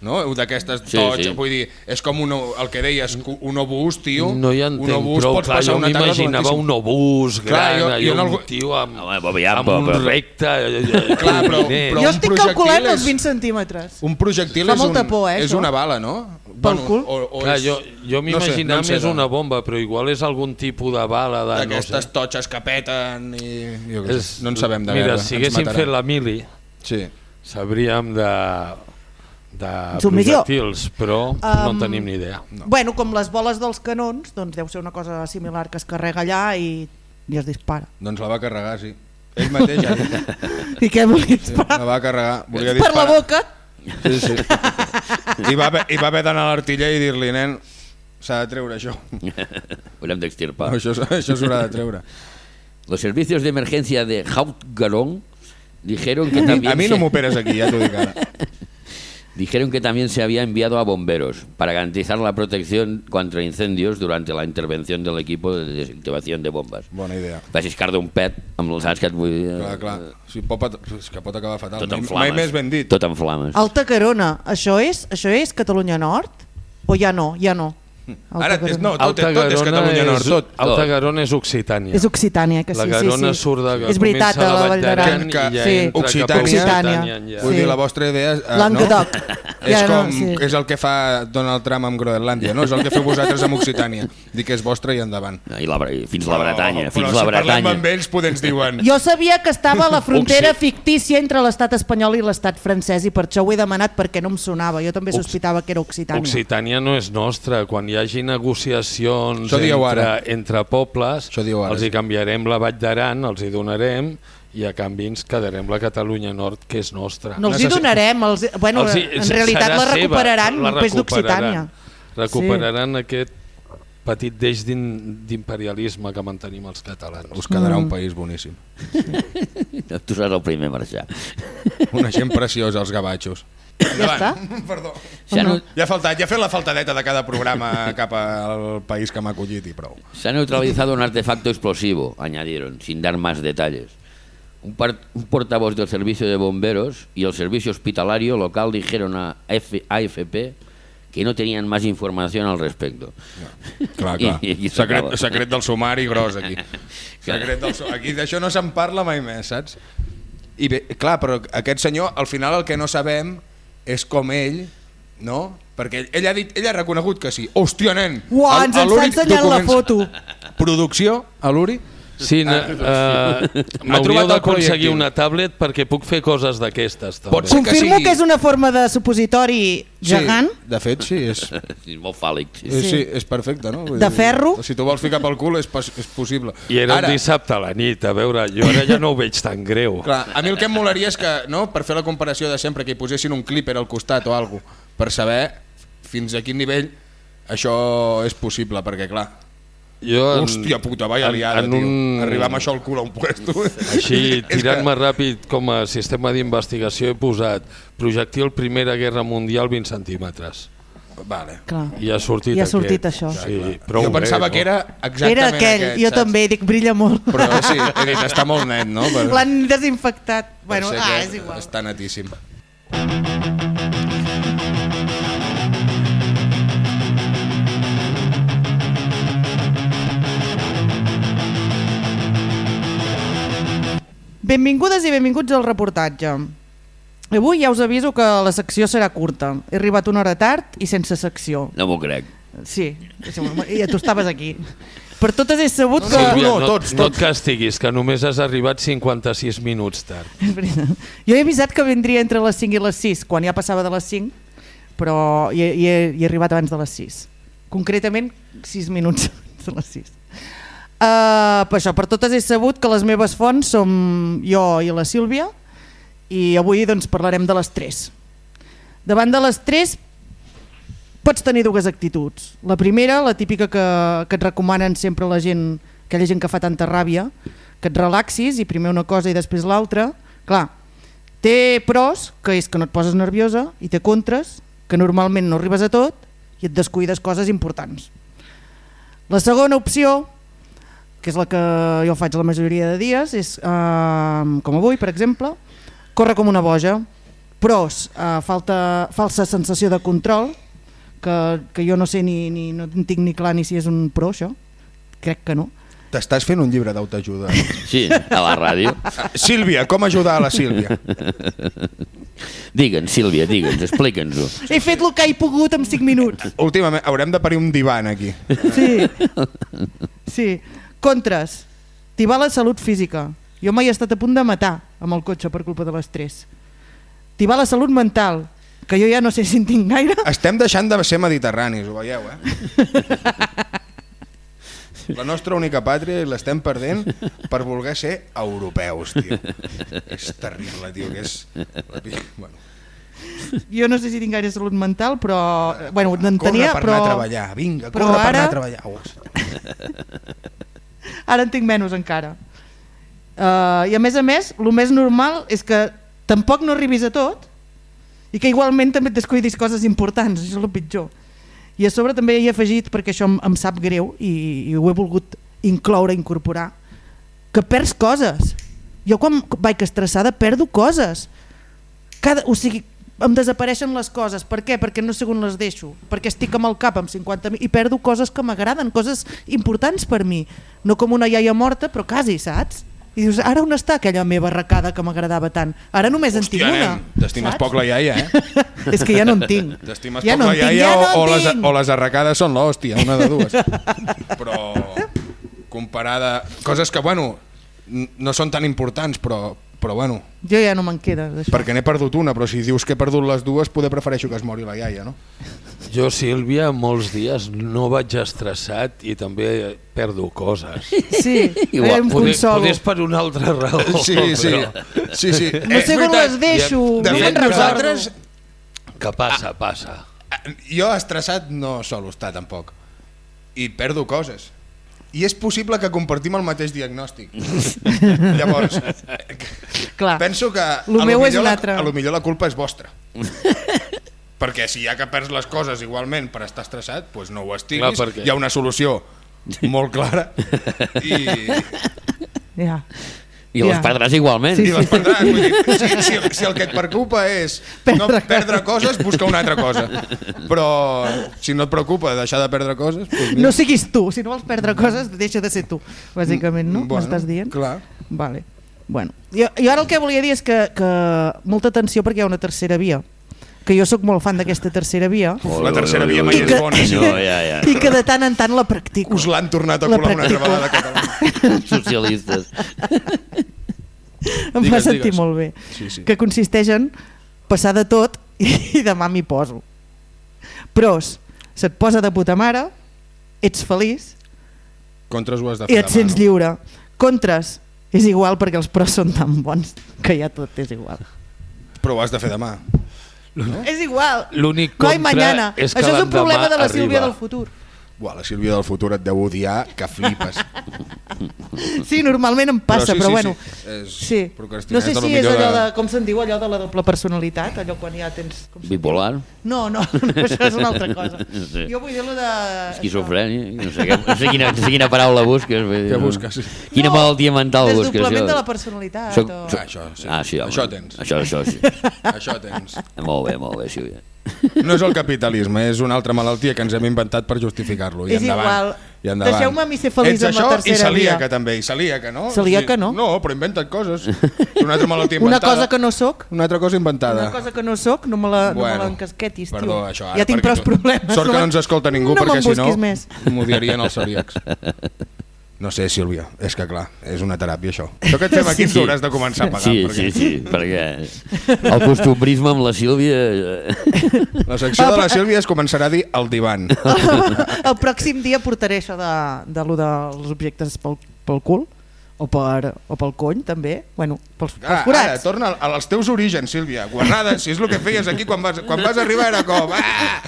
no? D'aquestes Sí, toig, sí. vull dir, és com un, el que deies, un obús, tio. No hi un entenc obús, prou, pots clar, passar jo un m'imaginava un obús Clar, gran, jo- allò, jo en un algú- tio amb, Home, aviam, amb però- un però- recte... eh, Clar, però- culminer. però- Jo un estic calculant els 20 centímetres. Un projectil és, un, por, eh, és una bala, no? Pel cul. O, o Clar, és, jo, jo m'imaginava no sé, més no una bomba, però igual és algun tipus de bala de... No D'aquestes sé. totxes que peten i... Jo És, no en sabem de Mira, guerra. si ens haguéssim fet la mili, Sí. sabríem de, de Submissió. projectils, però no en Um, tenim ni idea. No. Bueno, com les boles dels canons, doncs deu ser una cosa similar que es carrega allà i, i es dispara. Doncs la va carregar, sí. Ell mateix ja. I què volia Sí, disparar? la va carregar. Volia per la boca? Sí, sí. I va i va haver d'anar a l'artiller i dir-li, nen, s'ha de treure això. Haurem d'extirpar. Això, això s'haurà de treure. Los servicios de emergencia de Haut-Garón dijeron que también a se- no m'operes aquí, ja t'ho dic ara. Dijeron que también se había enviado a bomberos para garantizar la protección contra incendios durante la intervención del equipo de desactivación de bombas. Bona idea. Vagis car d'un pet amb els saps que et vull dir... Clar, clar. Sí, pot, és que pot acabar fatal. Tot en mai, flames. mai més ben dit. Tot en flames. Alta Carona, això és, això és Catalunya Nord? O ja no, ja no? Ara, és, no, Garona. tot, tot és Catalunya Nord, tot. Alta Tot. Garona és Occitània. És Occitània, que sí, la sí, Garona sí. surt de... És veritat, a la Vall d'Aran. i sí. Occitània- Occitània. ja. Vull Sí. dir, la vostra idea és... eh, Languedoc. No? És, Ja no, com, sí. és el que fa Donald Trump amb Groenlàndia, no? És el que feu vosaltres amb Occitània. Dic que és vostre i endavant. I la, Bre- fins la Bretanya, Però, fins però la si parlem Bretanya. amb ells, poder ens diuen... Jo sabia que estava a la frontera fictícia entre l'estat espanyol i l'estat francès i per això ho he demanat perquè no em sonava. Jo també sospitava que era Occitània. Occitània no és nostra. Quan hi hagi negociacions entre, ara. entre pobles, els sí. hi canviarem la Vall d'Aran, els hi donarem i a canvi ens quedarem la Catalunya Nord, que és nostra. No els hi donarem, els, bueno, Els hi- en realitat la seva, recuperaran la un pes d'Occitània. Recuperaran aquest petit deix d'imperialisme que mantenim els catalans. Us quedarà Mm. un país boníssim. Tu seràs el primer a marxar. Una gent preciosa, els gavatxos. Ja està? Perdó. S'ha no? no. Ja ha faltat, ja ha fet la faltadeta de cada programa cap al país que m'ha acollit i prou. Se ha neutralizado un artefacto explosivo, añadieron, sin dar más detalles. Un, par- un portavoz del servicio de bomberos y el servicio hospitalario local dijeron a F- AFP que no tenían más información al respecto. Clar, clar. I- i secret, secret del sumari gros aquí. Secret del su- aquí d'això no se'n parla mai més, saps? I bé, clar, però aquest senyor, al final el que no sabem és com ell, no? Perquè ell, ell ha dit, ell ha reconegut que sí. Hòstia, nen! Uau, el- ens està ensenyant la foto. Producció, a l'Uri? Sí, uh, m'hauríeu trobat el d'aconseguir una tablet perquè puc fer coses d'aquestes. Pot ser que Confirmo sigui- que és una forma de supositori gegant, Sí, de fet, sí, és, És molt fàl·lic. Sí. és, Sí. sí, és perfecte, no? Vull De dir, ferro. Si tu vols ficar pel cul és, és possible. I era un dissabte a la nit, a veure, jo ara ja no ho veig tan greu. Clar, a mi el que em molaria és que, no, per fer la comparació de sempre, que hi posessin un clipper al costat o alguna per saber fins a quin nivell això és possible, perquè clar, Jo, en- hòstia puta, vaya liada, en tio. un- Arribar amb això al cul a un puesto. Així, tirant-me que- ràpid com a sistema d'investigació he posat projectil Primera Guerra Mundial 20 centímetres. Vale. clar. I ha sortit I ha sortit aquest. això. Sí, prou jo pensava bé, que era exactament Era aquell, aquest, jo saps? també, dic, brilla molt. Però sí, he dit, està molt net, no? Per, L'han desinfectat. Bueno, ah, és igual. Està netíssim. Benvingudes i benvinguts al reportatge. Avui ja us aviso que la secció serà curta. He arribat una hora tard i sense secció. No m'ho crec. Sí, i tu estaves aquí. Per totes he sabut No, que... no, Sílvia, no, no, tots, no tots. et castiguis, que només has arribat 56 minuts tard. Jo he avisat que vindria entre les 5 i les 6, quan ja passava de les 5, però hi he, hi he, hi he arribat abans de les 6. Concretament, 6 minuts. Són les 6. Uh, per això, per totes he sabut que les meves fonts som jo i la Sílvia i avui doncs, parlarem de l'estrès. Davant de l'estrès pots tenir dues actituds. La primera, la típica que, que et recomanen sempre la gent, aquella gent que fa tanta ràbia, que et relaxis i primer una cosa i després l'altra. Clar, té pros, que és que no et poses nerviosa, i té contres, que normalment no arribes a tot i et descuides coses importants. La segona opció, que és la que jo faig la majoria de dies, és, eh, com avui, per exemple, córrer com una boja. Pros, eh, falta, falsa sensació de control, que, que jo no sé ni, ni no tinc ni clar ni si és un pro això, crec que no. T'estàs fent un llibre d'autoajuda. Sí, a la ràdio. Sílvia, com ajudar a la Sílvia? Digue'ns, Sílvia, digue'ns, explica'ns-ho. He fet el que he pogut en 5 minuts. Últimament haurem de parir un divan aquí. Sí. sí. Contres. T'hi va la salut física. Jo mai he estat a punt de matar amb el cotxe per culpa de l'estrès. T'hi va la salut mental, que jo ja no sé si en tinc gaire. Estem deixant de ser mediterranis, ho veieu, eh? La nostra única pàtria l'estem perdent per voler ser europeus, tio. És terrible, tio, que és... Bueno, Jo no sé si tinc gaire salut mental, però... Bueno, en corre tenia, per però... anar a treballar, vinga, però corre per ara- anar a treballar. Ui, Ara en tinc menys encara. Uh, I a més a més, el més normal és que tampoc no arribis a tot i que igualment també et descuidis coses importants, això és el pitjor. I a sobre també he afegit, perquè això em, em sap greu i, i ho he volgut incloure, incorporar, que perds coses. Jo quan vaig estressada perdo coses. Cada, o sigui, em desapareixen les coses. Per què? Perquè no sé on les deixo. Perquè estic amb el cap amb 50.000 i perdo coses que m'agraden, coses importants per mi. No com una iaia morta, però quasi, saps? I dius, ara on està aquella meva arracada que m'agradava tant? Ara només en tinc Hòstia, una. t'estimes poc la iaia, eh? És que ja no en tinc. T'estimes ja poc no la tinc, iaia ja no o, o, en les, o les arracades són l'hòstia, una de dues. Però comparada... Coses que, bueno, no són tan importants, però, però bueno, Jo ja no me'n queda d'això. perquè n'he perdut una, però si dius que he perdut les dues, poder prefereixo que es mori la iaia, no? Jo, Sílvia, molts dies no vaig estressat i també perdo coses. Sí, Igual, em Poder, consolo. poder per una altra raó. Sí, sí, però sí, sí. No sé on les deixo, De no fet, me'n recordo. nosaltres... Que passa, passa. Jo estressat no solo estar tampoc. I perdo coses. I és possible que compartim el mateix diagnòstic. Llavors, Clar, penso que Lo a meu lo és millor un la, altre. a lo millor la culpa és vostra. Perquè si ja que perds les coses igualment per estar estressat, doncs no ho estiguis. Clar, perquè- Hi ha una solució molt clara i, ja. I les Ja. perdràs igualment. i les perdràs. Vull dir, si, si, si el que et preocupa és Perdre no perdre coses, busca una altra cosa. Però si no et preocupa deixar de perdre coses... Doncs mira. No siguis tu, si no vols perdre coses, deixa de ser tu, bàsicament, no? Bueno, M'estàs dient? clar. Vale. Bueno, jo, jo ara el que volia dir és que, que molta atenció perquè hi ha una tercera via, que jo sóc molt fan d'aquesta tercera via Uf, la tercera via mai I és que- bona. No, ja, ja. i que de tant en tant la practico. Us l'han tornat a La colar una altra practico. vegada a Catalunya. Socialistes. Em fa Digues, sentir digues. molt bé. Sí, sí. Que consisteix en passar de tot i, i demà m'hi poso. Pros, se't posa de puta mare, ets feliç Contres ho has de i fer et demà, sents no? lliure. Contres, és igual perquè els pros són tan bons que ja tot és igual. Però ho has de fer demà. És igual. L'únic No contra mañana. és que Això és un problema de la Sílvia arriba. del futur. Buah, la Sílvia del futur et deu odiar que flipes. Sí, normalment em passa, sí, però, sí, bueno. sí. És Sí. No sé si és allò de- de, com se'n diu, allò de la doble personalitat, allò quan ja tens... Com? Bipolar. No, no, no, això és una altra cosa. Sí. Jo vull dir lo de... Esquizofrènia. No sé, què, no sé, quina, no sé quina paraula busques. vull dir, Què no? busques? Quina No, malaltia mental busques? Desdoblament de la personalitat. Soc- o... soc- Ah, això, sí. Ah, sí, home. Això tens. Això, això, sí. Això tens. molt bé, molt bé, Sílvia. No és el capitalisme, és una altra malaltia que ens hem inventat per justificar-lo. És endavant. igual. I endavant. Deixeu-me a mi ser feliç Ets amb la això tercera i celíaca via. també, i celíaca, no? Celíaca no. No, però inventa't coses. Una altra malaltia Una inventada. cosa que no sóc, Una altra cosa inventada. una cosa que no sóc, no me la, no me Bueno, la encasquetis, tio. Perdó, això, ara, ja tinc prou problemes. Sort que me- no ens escolta ningú, no perquè si no m'odiarien els celíacs. No sé, Sílvia, és que clar, és una teràpia això. Això que et fem aquí Sí. hauràs de començar a pagar. Sí, perquè sí, sí, perquè el costumbrisme amb la Sílvia... eh, La secció de la Sílvia es començarà a dir el divan. El pròxim dia portaré això de, de lo dels objectes pel, pel cul o, per, o pel cony també, bueno, pels, pels Ah, ara, torna al- als teus orígens, Sílvia. Guarrada, si és el que feies aquí quan vas, quan vas arribar era com... Ah!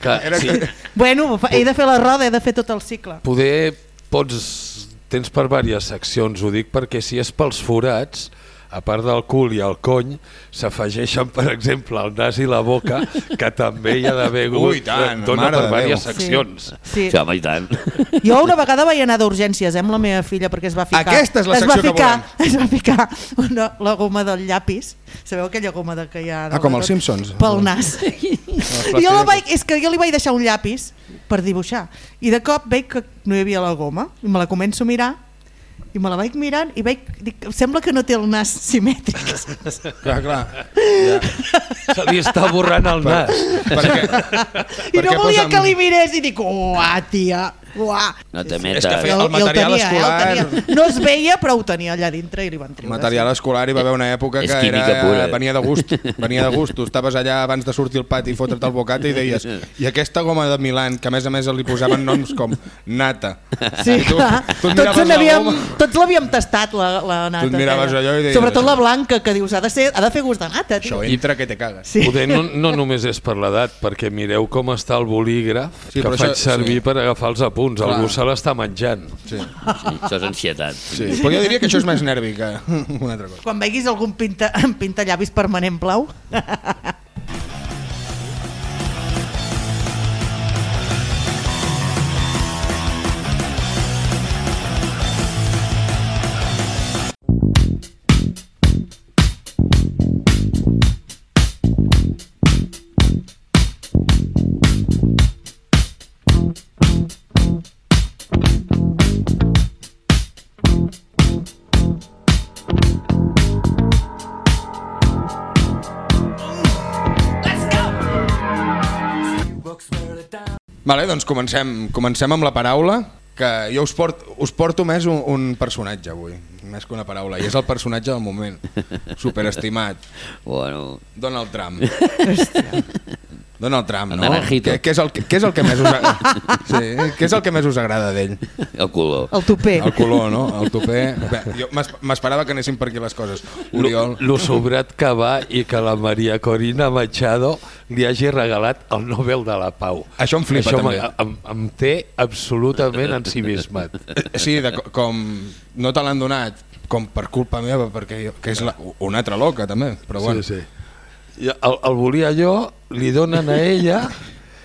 Que, Era sí, que- Bueno, he de fer la roda, he de fer tot el cicle. poder pots... Tens per diverses seccions, ho dic perquè si és pels forats, a part del cul i el cony, s'afegeixen, per exemple, el nas i la boca, que també hi ha d'haver hagut... Ui, tant, dona mare per diverses seccions. Sí. Sí, home, i tant. Jo una vegada vaig anar d'urgències eh, amb la meva filla perquè es va ficar... Aquesta és la es secció va que ficar, volem. Es va ficar una, la goma del llapis. Sabeu aquella goma de que hi ha... Ah, com els Simpsons. Pel nas. I jo, la vaig, és que jo li vaig deixar un llapis per dibuixar. I de cop veig que no hi havia la goma. I me la començo a mirar i me la vaig mirant i veig, dic, sembla que no té el nas simètric. Clar, clar. Ja. Se li està borrant el nas. Perquè, I no volia posen- que li mirés i dic, uah, tia, uah. No te És que metes. feia- el material tenia, escolar- Eh, el tenia. No es veia, però ho tenia allà dintre i li van treure. material escolar hi va haver una època que era, pura. venia de gust venia de gust, tu estaves allà abans de sortir al pati i fotre't el bocata i deies i aquesta goma de Milan, que a més a més li posaven noms com nata Sí, I tu- clar. tu tots, miraves la l'havíem tastat, la, la nata. Tu et miraves allò i deies- Sobretot la blanca, que dius, ha de, ser, ha de fer gust de nata. això Tio. entra que te cagues Sí. Poder no, no només és per l'edat, perquè mireu com està el bolígraf Sí, que però faig això- servir sí. per agafar els apunts. Clar. Algú se l'està menjant. sí. Sí, això és ansietat. sí. però jo diria que això és més nervi que una altra cosa Quan veguis algun pinta, pinta llavis permanent blau, Vale, doncs comencem, comencem amb la paraula, que jo us, port, us porto més un, un personatge avui, més que una paraula, i és el personatge del moment, superestimat, Bueno, Donald Trump. Donald Trump, no? naranjito. Què, què, és el, que- què és el que més us, a... sí, què és el que més us agrada d'ell? el color. el tupé. El color, no? El tupé... Bé, jo m'es- m'esperava que anessin per aquí les coses. Oriol... Lo sobrat que va i que la Maria Corina Machado li hagi regalat el Nobel de la Pau. Això em flipa, Això també. Em, em té absolutament ensimismat. Sí, de, co- com no te l'han donat, com per culpa meva, perquè jo, que és la, una altra loca, també, però bueno. Sí, sí. El, el volia jo, li donen a ella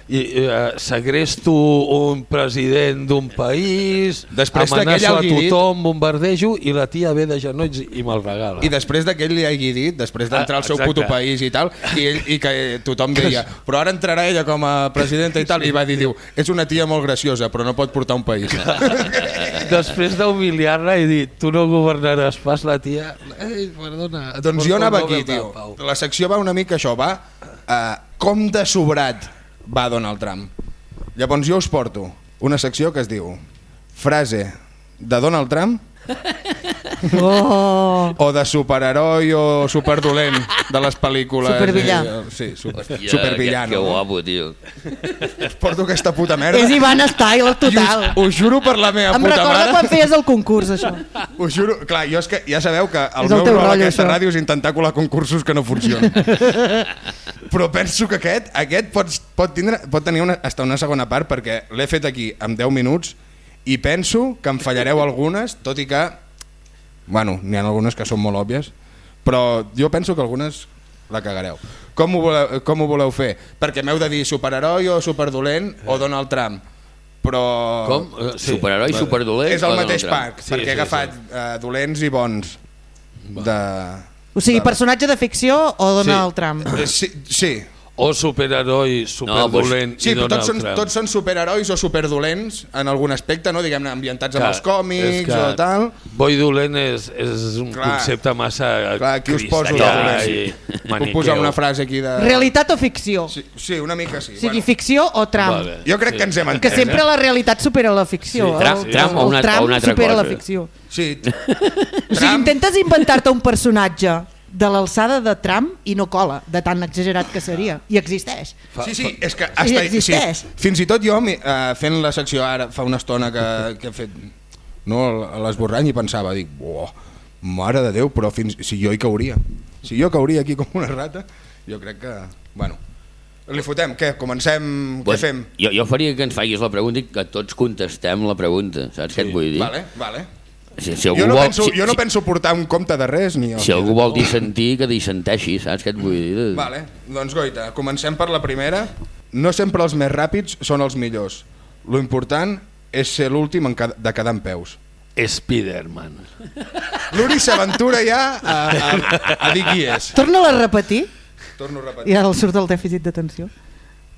i eh, segresto un president d'un país, Després amenaço a dit- tothom, bombardejo i la tia ve de genolls i me'l regala. I després d'aquell li hagi dit, després d'entrar al seu Ah, exacte. puto país i tal, i, ell, i que tothom deia, però ara entrarà ella com a presidenta i tal, i va dir, diu, és una tia molt graciosa, però no pot portar un país. Després d'humiliar-la i dir, tu no governaràs pas la tia... Ei, perdona. doncs jo anava aquí, tio. La secció va una mica això, va uh, com de sobrat va Donald Trump. Llavors jo us porto una secció que es diu frase de Donald Trump Oh. o de superheroi o superdolent de les pel·lícules. Supervillà. Eh, Sí, super, Hòstia, supervillà. que, que guapo, tio. Us porto aquesta puta merda. És Ivan Style, I total. us, us juro per la meva Em puta recorda mare... quan feies el concurs, això. Us juro, clar, jo és que ja sabeu que el És el meu teu rol a aquesta això. ràdio és intentar colar concursos que no funcionen. Però penso que aquest, aquest pot, pot, tindre, pot tenir una, hasta una segona part perquè l'he fet aquí en 10 minuts i penso que em fallareu algunes, tot i que, bueno, n'hi ha algunes que són molt òbvies, però jo penso que algunes la cagareu. Com ho voleu, com ho voleu fer? Perquè m'heu de dir superheroi o superdolent o Donald Trump. Però... Com? Eh, sí. Superheroi, superdolent. És el mateix Trump? pack, Sí, perquè sí, he agafat eh, dolents i bons. De... O sigui, de- personatge de ficció o Donald Trump? Eh, Sí, sí. O superheroi superdolent Sí, i però Donald tots són, Trump. tots són superherois o superdolents en algun aspecte, no? diguem-ne, ambientats amb Clar, els còmics que o tal. Bo i dolent és, és un Clar. concepte massa Clar, aquí us poso cristallà de i Puc posar una frase aquí de... Realitat o ficció? Sí, sí, una mica sí. O sigui, ficció o tram? Vale. Jo crec que ens hem Que entès, sempre eh? la realitat supera la ficció. Sí, tram- el, tram o el una- tram o una altra supera la cosa. ficció. Sí, O sigui, intentes inventar-te un personatge de l'alçada de tram i no cola, de tan exagerat que seria. I existeix. Fa- sí, sí, és que Sí, hasta, existeix. sí, fins i tot jo, eh, fent la secció ara, fa una estona que, que he fet no, a l'esborrany i pensava, dic, oh, mare de Déu, però fins, si jo hi cauria. Si jo cauria aquí com una rata, jo crec que... Bueno, li fotem, què? Comencem, què fem? Jo, jo faria que ens facis la pregunta i que tots contestem la pregunta, saps què et vull dir? Vale, vale. Si, si algú Jo no, vol, penso, si, jo no penso portar un compte de res, ni si algú vol dissentir, que dissenteixi, saps què et vull dir? Vale, doncs goita, comencem per la primera. No sempre els més ràpids són els millors. Lo important és ser l'últim en cada- de quedar en peus. Spiderman. L'Uri s'aventura ja a, a, a dir qui és. Torna-la a repetir Torno a repetir. i ara el surt el dèficit d'atenció.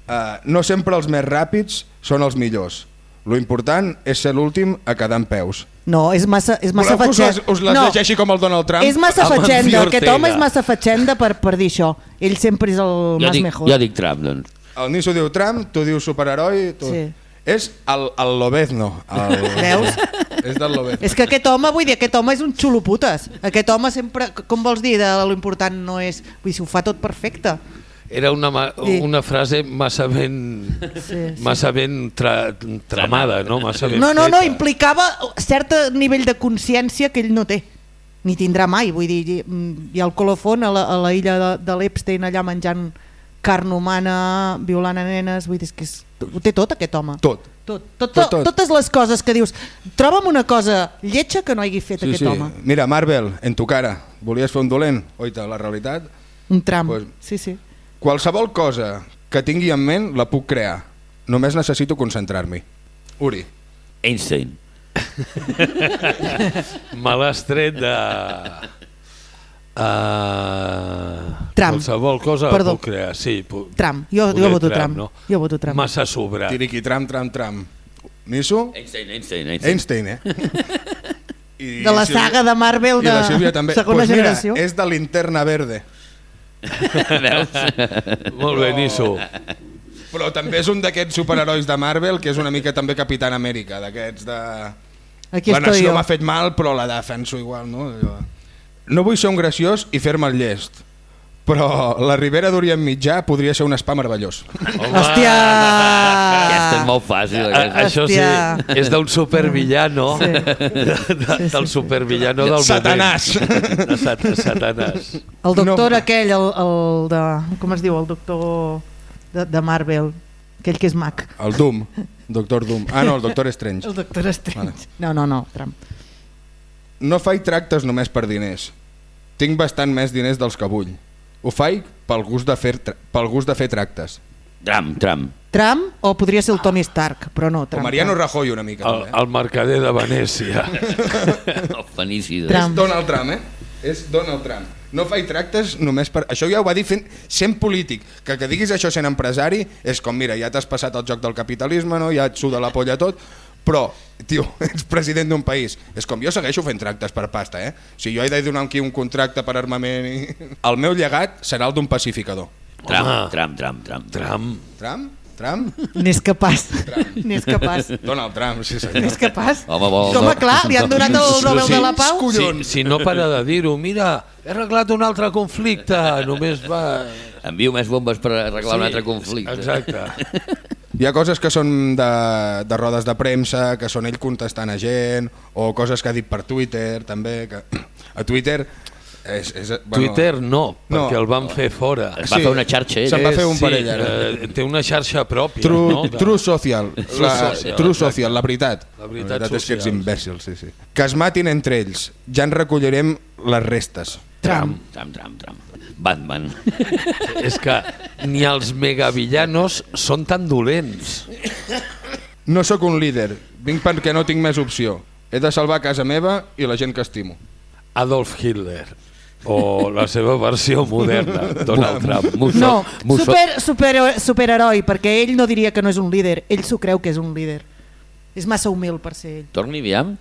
Uh, no sempre els més ràpids són els millors. Lo important és ser l'últim a quedar en peus. No, és massa, és massa Voleu que us les, fatxenda. us les no, llegeixi com el Donald Trump? és massa fatxenda. Aquest home és massa fatxenda per, per dir això. Ell sempre és el jo, més dic, mejor. jo dic Trump, doncs. El Niso diu Trump, tu dius superheroi... Tu... Sí. És el, el Lobezno. El... Veus? és del Lobezno. És que aquest home, vull dir, aquest home és un xuloputes. Aquest home sempre, com vols dir, de lo important no és... Vull dir, ho fa tot perfecte. Era una, Sí. una frase massa ben, Sí, sí. massa ben tra, tramada, no? Massa ben No, no, no, feta. implicava cert nivell de consciència que ell no té ni tindrà mai, vull dir, hi- ha el colofon a la, a la illa de, de l'Epstein allà menjant carn humana, violant a nenes, vull dir, és que és, ho té tot aquest home. Tot. Tot, tot, Tot, tot. Totes les coses que dius, troba'm una cosa lletja que no hagi fet aquest home. Mira, Marvel, en tu cara, volies fer un dolent? Oita, la realitat... Un tram, Pues- sí, sí. Qualsevol cosa que tingui en ment la puc crear. Només necessito concentrar-m'hi. Uri. Einstein. Me l'has tret de... Uh, Tram. Qualsevol cosa Perdó. la puc crear, sí. Puc, Tram, jo, jo voto tram. no? Jo voto tram. Massa sobrat. Tiriqui, tram, tram, tram. Niso? Einstein, Einstein, Einstein. Einstein, eh? I De la saga de Marvel de la Sílvia també. segona pues mira, generació. és de Linterna Verde. Veus? Molt bé, Niso. Però també és un d'aquests superherois de Marvel que és una mica també Capitán Amèrica, d'aquests de... Aquí la nació jo. m'ha fet mal però la defenso igual, no? No vull ser un graciós i fer-me el llest, però la Ribera d'Orient Mitjà podria ser un spa meravellós. Home, Hòstia! Aquesta és molt fàcil. a- Aquesta. Això sí, és d'un supervillano, Sí. de, del supervillano del Satanàs. moment. De sat Satanàs. El doctor No. aquell, el, el de... Com es diu? El doctor de, de Marvel. Aquell que és mag. El Doom, Doctor Doom. Ah, no, el Doctor Strange. El doctor Strange. No, no, no, Trump. No faig tractes només per diners. Tinc bastant més diners dels que vull. Ho faig pel gust de fer, pel gust de fer tractes. Tram, tram. Trump o podria ser el Tony Stark, però no, O Trump. Mariano Trump. Rajoy una mica. El, també. el mercader de Venècia. El fenicida. Trump. És Donald Trump, eh? És Donald Trump. No faig tractes només per... Això ja ho va dir fent, sent polític. Que que diguis això sent empresari és com, mira, ja t'has passat el joc del capitalisme, no? ja et suda la polla tot, però, tio, ets president d'un país. És com jo segueixo fent tractes per pasta, eh? Si jo he de donar aquí un contracte per armament... I... El meu llegat serà el d'un pacificador. Tram, Home. tram, tram, tram. Tram. Trump? N'és capaç. N'és capaç. Donald Trump, sí senyor. N'és capaç. Home, vol- Home, no. clar, li han donat el Nobel de la Pau. Si, si no para de dir-ho, mira, he arreglat un altre conflicte, només va... Envio més bombes per arreglar un altre conflicte. Exacte. Hi ha coses que són de, de rodes de premsa, que són ell contestant a gent, o coses que ha dit per Twitter, també, que a Twitter... És, és, Twitter no, No. perquè el van fer fora. Es va Sí. fer una xarxa, eh? Se'n va fer un sí, parell, ara. eh, té una xarxa pròpia. True, no? true social, la, social, true exacte. social, la veritat. La veritat és que ets social. imbècil, sí, sí. Que es matin entre ells, ja en recollirem les restes. Trump. Tram, tram, tram. Batman. És que ni els megavillanos són tan dolents. No sóc un líder, vinc perquè no tinc més opció. He de salvar casa meva i la gent que estimo. Adolf Hitler. O la seva versió moderna, Donald Trump. Musso, No, musso, super, super, superheroi, perquè ell no diria que no és un líder, ell s'ho creu que és un líder. És massa humil per ser ell. Torni, aviam.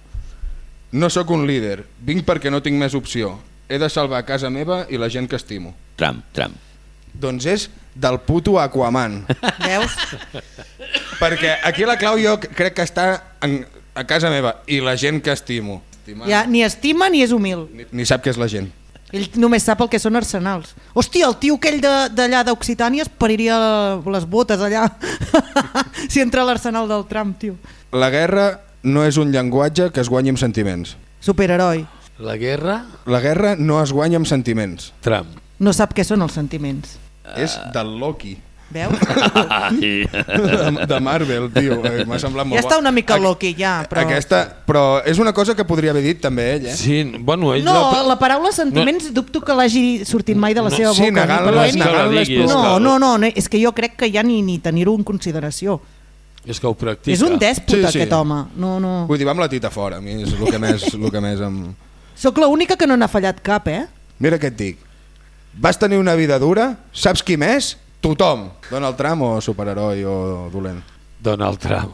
No sóc un líder, vinc perquè no tinc més opció. He de salvar casa meva i la gent que estimo. Trump, Trump. Doncs és del puto Aquaman. Veus? perquè aquí la clau jo crec que està en, a casa meva i la gent que estimo. Estimar, Ja, ni estima ni és humil. ni, ni sap què és la gent. Ell només sap el que són arsenals. Hòstia, el tio aquell de- d'allà d'Occitània es pariria les botes allà si entra a l'arsenal del Trump, tio. La guerra no és un llenguatge que es guanyi amb sentiments. Superheroi. La guerra, La guerra no es guanya amb sentiments. Trump. No sap què són els sentiments. És del Loki. Veus? de, de Marvel, tio. Eh, M'ha semblat molt Ja està bo. una mica Loki, ja, però... Aquesta, però és una cosa que podria haver dit també ell, eh? Sí, bueno, ell... No, la... la paraula sentiments dubto que l'hagi sortit mai de la No, seva sí, boca. negant-les, però- No, no, no, no, és que jo crec que ja ni, ni tenir-ho en consideració. És que ho practica. És un dèspota, Sí, sí. aquest home. No, no. Vull dir, va amb la tita fora, a mi és el que més, el que més em... Sóc l'única que no n'ha fallat cap, eh? Mira què et dic. Vas tenir una vida dura, saps qui més? Tothom. Donald Trump o superheroi o dolent? Donald Trump.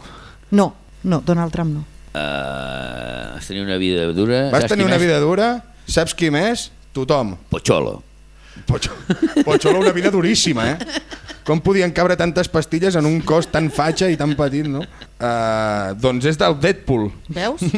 No, no, Donald Trump no. Uh, has tenir una vida dura. Vas saps tenir una més? vida dura, saps qui més? Tothom. Pocholo. Pocho, Pocholo, una vida duríssima, eh? Com podien cabre tantes pastilles en un cos tan fatxa i tan petit, no? Uh, doncs és del Deadpool, Veus?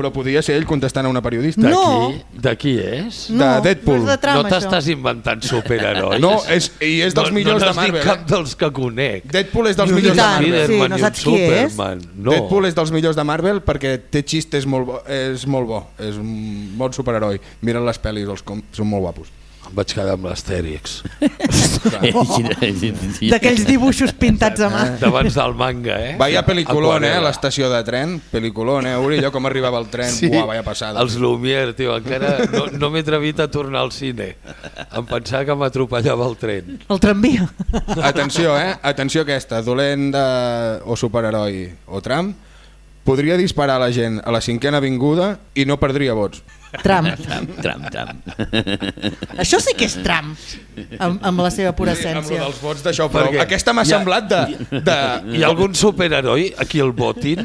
però podria ser ell contestant a una periodista. De No. de qui és? De Deadpool. No és de Trump, no t'estàs inventant superherois? No, és, i és dels no, millors no de Marvel. No n'has dit cap Eh? dels que conec. Deadpool és dels I millors de tant, Marvel. sí, no saps qui és? Superman. No. Deadpool és dels millors de Marvel perquè té xistes molt bo, és molt bo, és un bon superheroi. Mira les pel·lis, els com, són molt guapos. Em vaig quedar amb l'Astèrix. D'aquells dibuixos pintats a mà. D'abans del manga, eh? Vaya pel·liculón, eh, l'estació de tren. Pel·liculón, eh, Uri, allò com arribava el tren. Sí. Buah, vaya passada. Els Lumière, tio, encara no, no m'he atrevit a tornar al cine. Em pensava que m'atropellava el tren. El tramvia. Atenció, eh? Atenció aquesta, dolent de... o superheroi o Trump, podria disparar a la gent a la cinquena avinguda i no perdria vots. Trump. Trump, Trump, Trump. Això sí que és Trump, amb, amb la seva pura Amb lo essència. dels vots d'això, però Perquè aquesta m'ha ha- semblat de, de... Hi ha algun superheroi a qui el votin?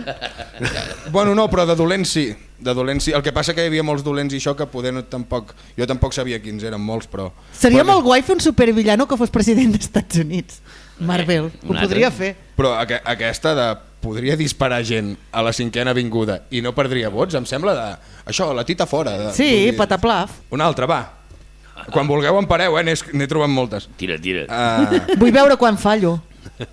Bueno, no, però de dolents sí. De dolents sí. El que passa que hi havia molts dolents i això que poder no tampoc... Jo tampoc sabia quins eren molts, però... Seria però, molt guai fer un supervillano que fos president dels Estats Units. Marvel, ho podria fer. Però aqu aquesta de podria disparar gent a la cinquena avinguda i no perdria vots, em sembla de... Això, la tita fora. De, Sí, dir- pataplaf. Una altra, va. Quan vulgueu en pareu, eh? N'he trobat moltes. Tira, tira. Uh, Vull veure quan fallo.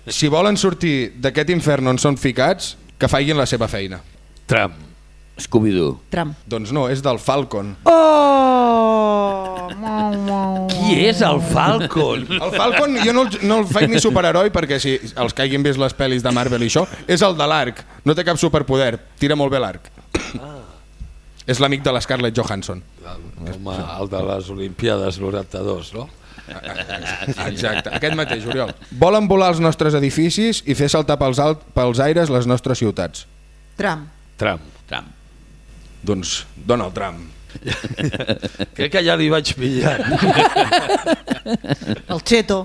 si volen sortir d'aquest infern on són ficats, que facin la seva feina. Trump. Scooby-Doo. Trump. Doncs no, és del Falcon. Oh! Qui és el Falcon? El Falcon jo no, el- no el faig ni superheroi perquè si els que hagin vist les pel·lis de Marvel i això, és el de l'arc, no té cap superpoder, tira molt bé l'arc. És l'amic de la Scarlett Johansson. Home, el de les Olimpiades 92, no? Exacte, aquest mateix, Oriol. Volen volar els nostres edificis i fer saltar pels, alt, pels aires les nostres ciutats. Trump. Trump. Trump. Doncs Donald Trump. Crec que ja li vaig pillar. El Cheto.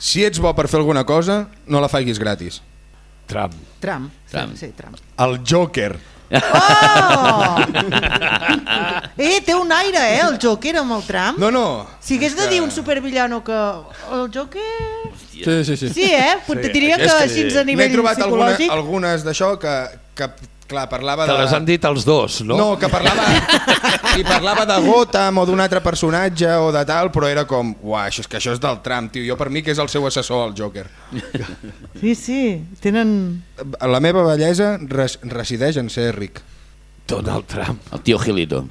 Si ets bo per fer alguna cosa, no la faiguis gratis. Trump. Trump. Trump. Sí, sí, Trump. El Joker. Oh! eh, té un aire, eh, el Joker amb el Trump. No, no. Si hagués de dir un supervillano que... El Joker... Sí, sí, sí. Sí, eh? Sí. Diria que És així a N'he nivell trobat alguna, psicològic... algunes d'això que, que, clar, parlava Que de... les han dit els dos, no? No, que parlava, i parlava de Gotham o d'un altre personatge o de tal, però era com, uah, això, és que això és del Trump, tio. Jo per mi que és el seu assessor, el Joker. Sí, sí, tenen... La meva bellesa res, resideix en ser ric. Donald Trump. El tio Gilito.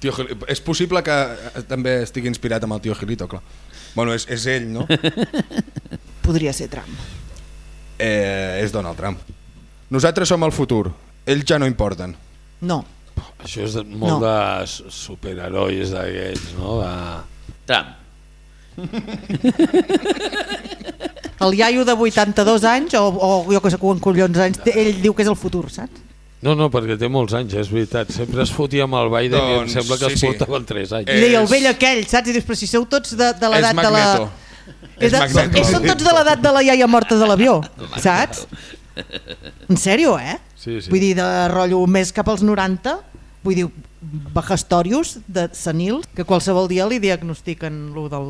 Tio, Gil- és possible que eh, també estigui inspirat amb el tio Gilito, clar. Bueno, és, és ell, no? Podria ser Trump. Eh, és Donald Trump. Nosaltres som el futur, ells ja no importen. No. Això és molt No. de su- superherois d'aquells, no? De... Trump. El iaio de 82 anys, o, o jo que sé quan collons anys, ell diu que és el futur, saps? No, no, perquè té molts anys, és veritat. Sempre es fotia amb el Biden i em Doncs, sembla que sí, es sí. portaven 3 anys. I deia el És- vell aquell, saps? I dius, però si sou tots de, de l'edat És de la... És de, Magneto. és, són tots de l'edat de la iaia morta de l'avió, saps? En sèrio, eh? Sí, sí. Vull dir, de rotllo més cap als 90, vull dir, bajestorius de senils, que qualsevol dia li diagnostiquen lo del,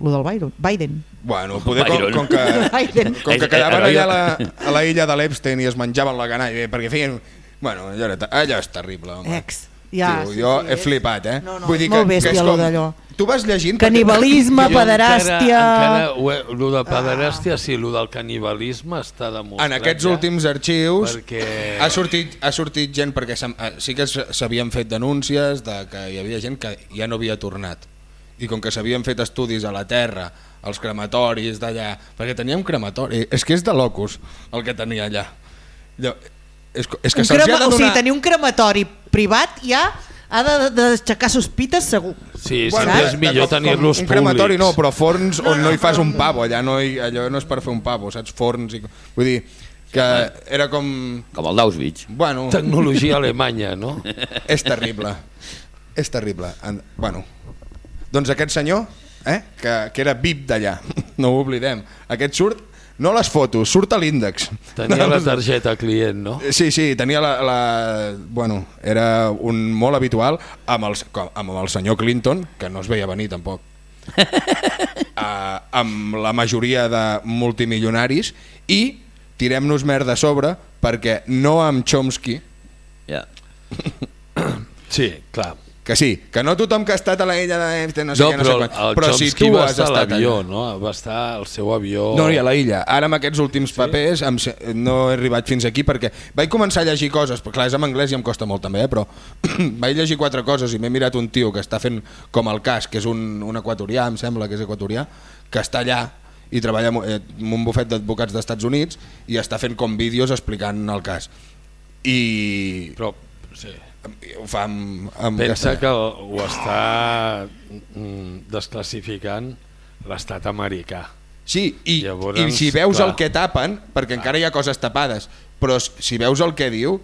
lo del Byron, Biden. Bueno, poder com, Byron. com que, Biden. com que Eh, quedaven allà a la, a la illa de l'Epstein i es menjaven la canalla, perquè feien... Bueno, allò, era, allò és terrible, home. Ex. Ja, Tio, sí, jo sí, he és- flipat, eh? No, no, és molt bèstia, lo d'allò. Tu vas llegint... perquè- Canibalisme, Jo pederàstia... Encara, encara, lo de pederàstia, sí, lo del canibalisme està demostrat. En aquests ja, últims arxius Perquè... ha, sortit, ha sortit gent, perquè eh, sí que s'havien fet denúncies de que hi havia gent que ja no havia tornat. I com que s'havien fet estudis a la Terra, als crematoris d'allà, perquè tenia un crematori, és que és de locus el que tenia allà. Allò, és, és que crema... ha de O sigui, donar... tenir un crematori privat ja ha de- de- d'aixecar sospites segur. Sí, Bueno, sempre és millor tenir-los públics. Un crematori no, però forns on no hi fas un pavo, allà no hi, allò no és per fer un pavo, saps? Forns i... Vull dir, que era com... Com el d'Auschwitz. Bueno, Tecnologia alemanya, no? és terrible. És terrible. En- Bueno, doncs aquest senyor, eh, que, que era VIP d'allà, no ho oblidem, aquest surt, no les fotos, surt a l'índex. Tenia la targeta client, no? Sí, sí, tenia la, la... Bueno, era un molt habitual amb el, com- amb el senyor Clinton, que no es veia venir tampoc. uh, amb la majoria de multimilionaris i tirem-nos merda a sobre perquè no amb Chomsky, Ja. Sí, clar. Que sí, que no tothom que ha estat a la illa de no sé No, què, no sé quan, el però si tu has estat allà. no? Va estar al seu avió... No, ni a la illa. Ara amb aquests últims papers em, no he arribat fins aquí perquè vaig començar a llegir coses, però clar, és en anglès i em costa molt també, eh? però vaig llegir quatre coses i m'he mirat un tio que està fent com el cas, que és un, un equatorià, em sembla que és equatorià, que està allà i treballa en eh, en un bufet d'advocats d'Estats Units i està fent com vídeos explicant el cas. I Però, sí. Ho fa amb... amb Pensa que ho està mm, desclassificant l'estat americà. Sí, i, Llavors, i si veus clar. el que tapen, perquè encara hi ha coses tapades, però si veus el que diu,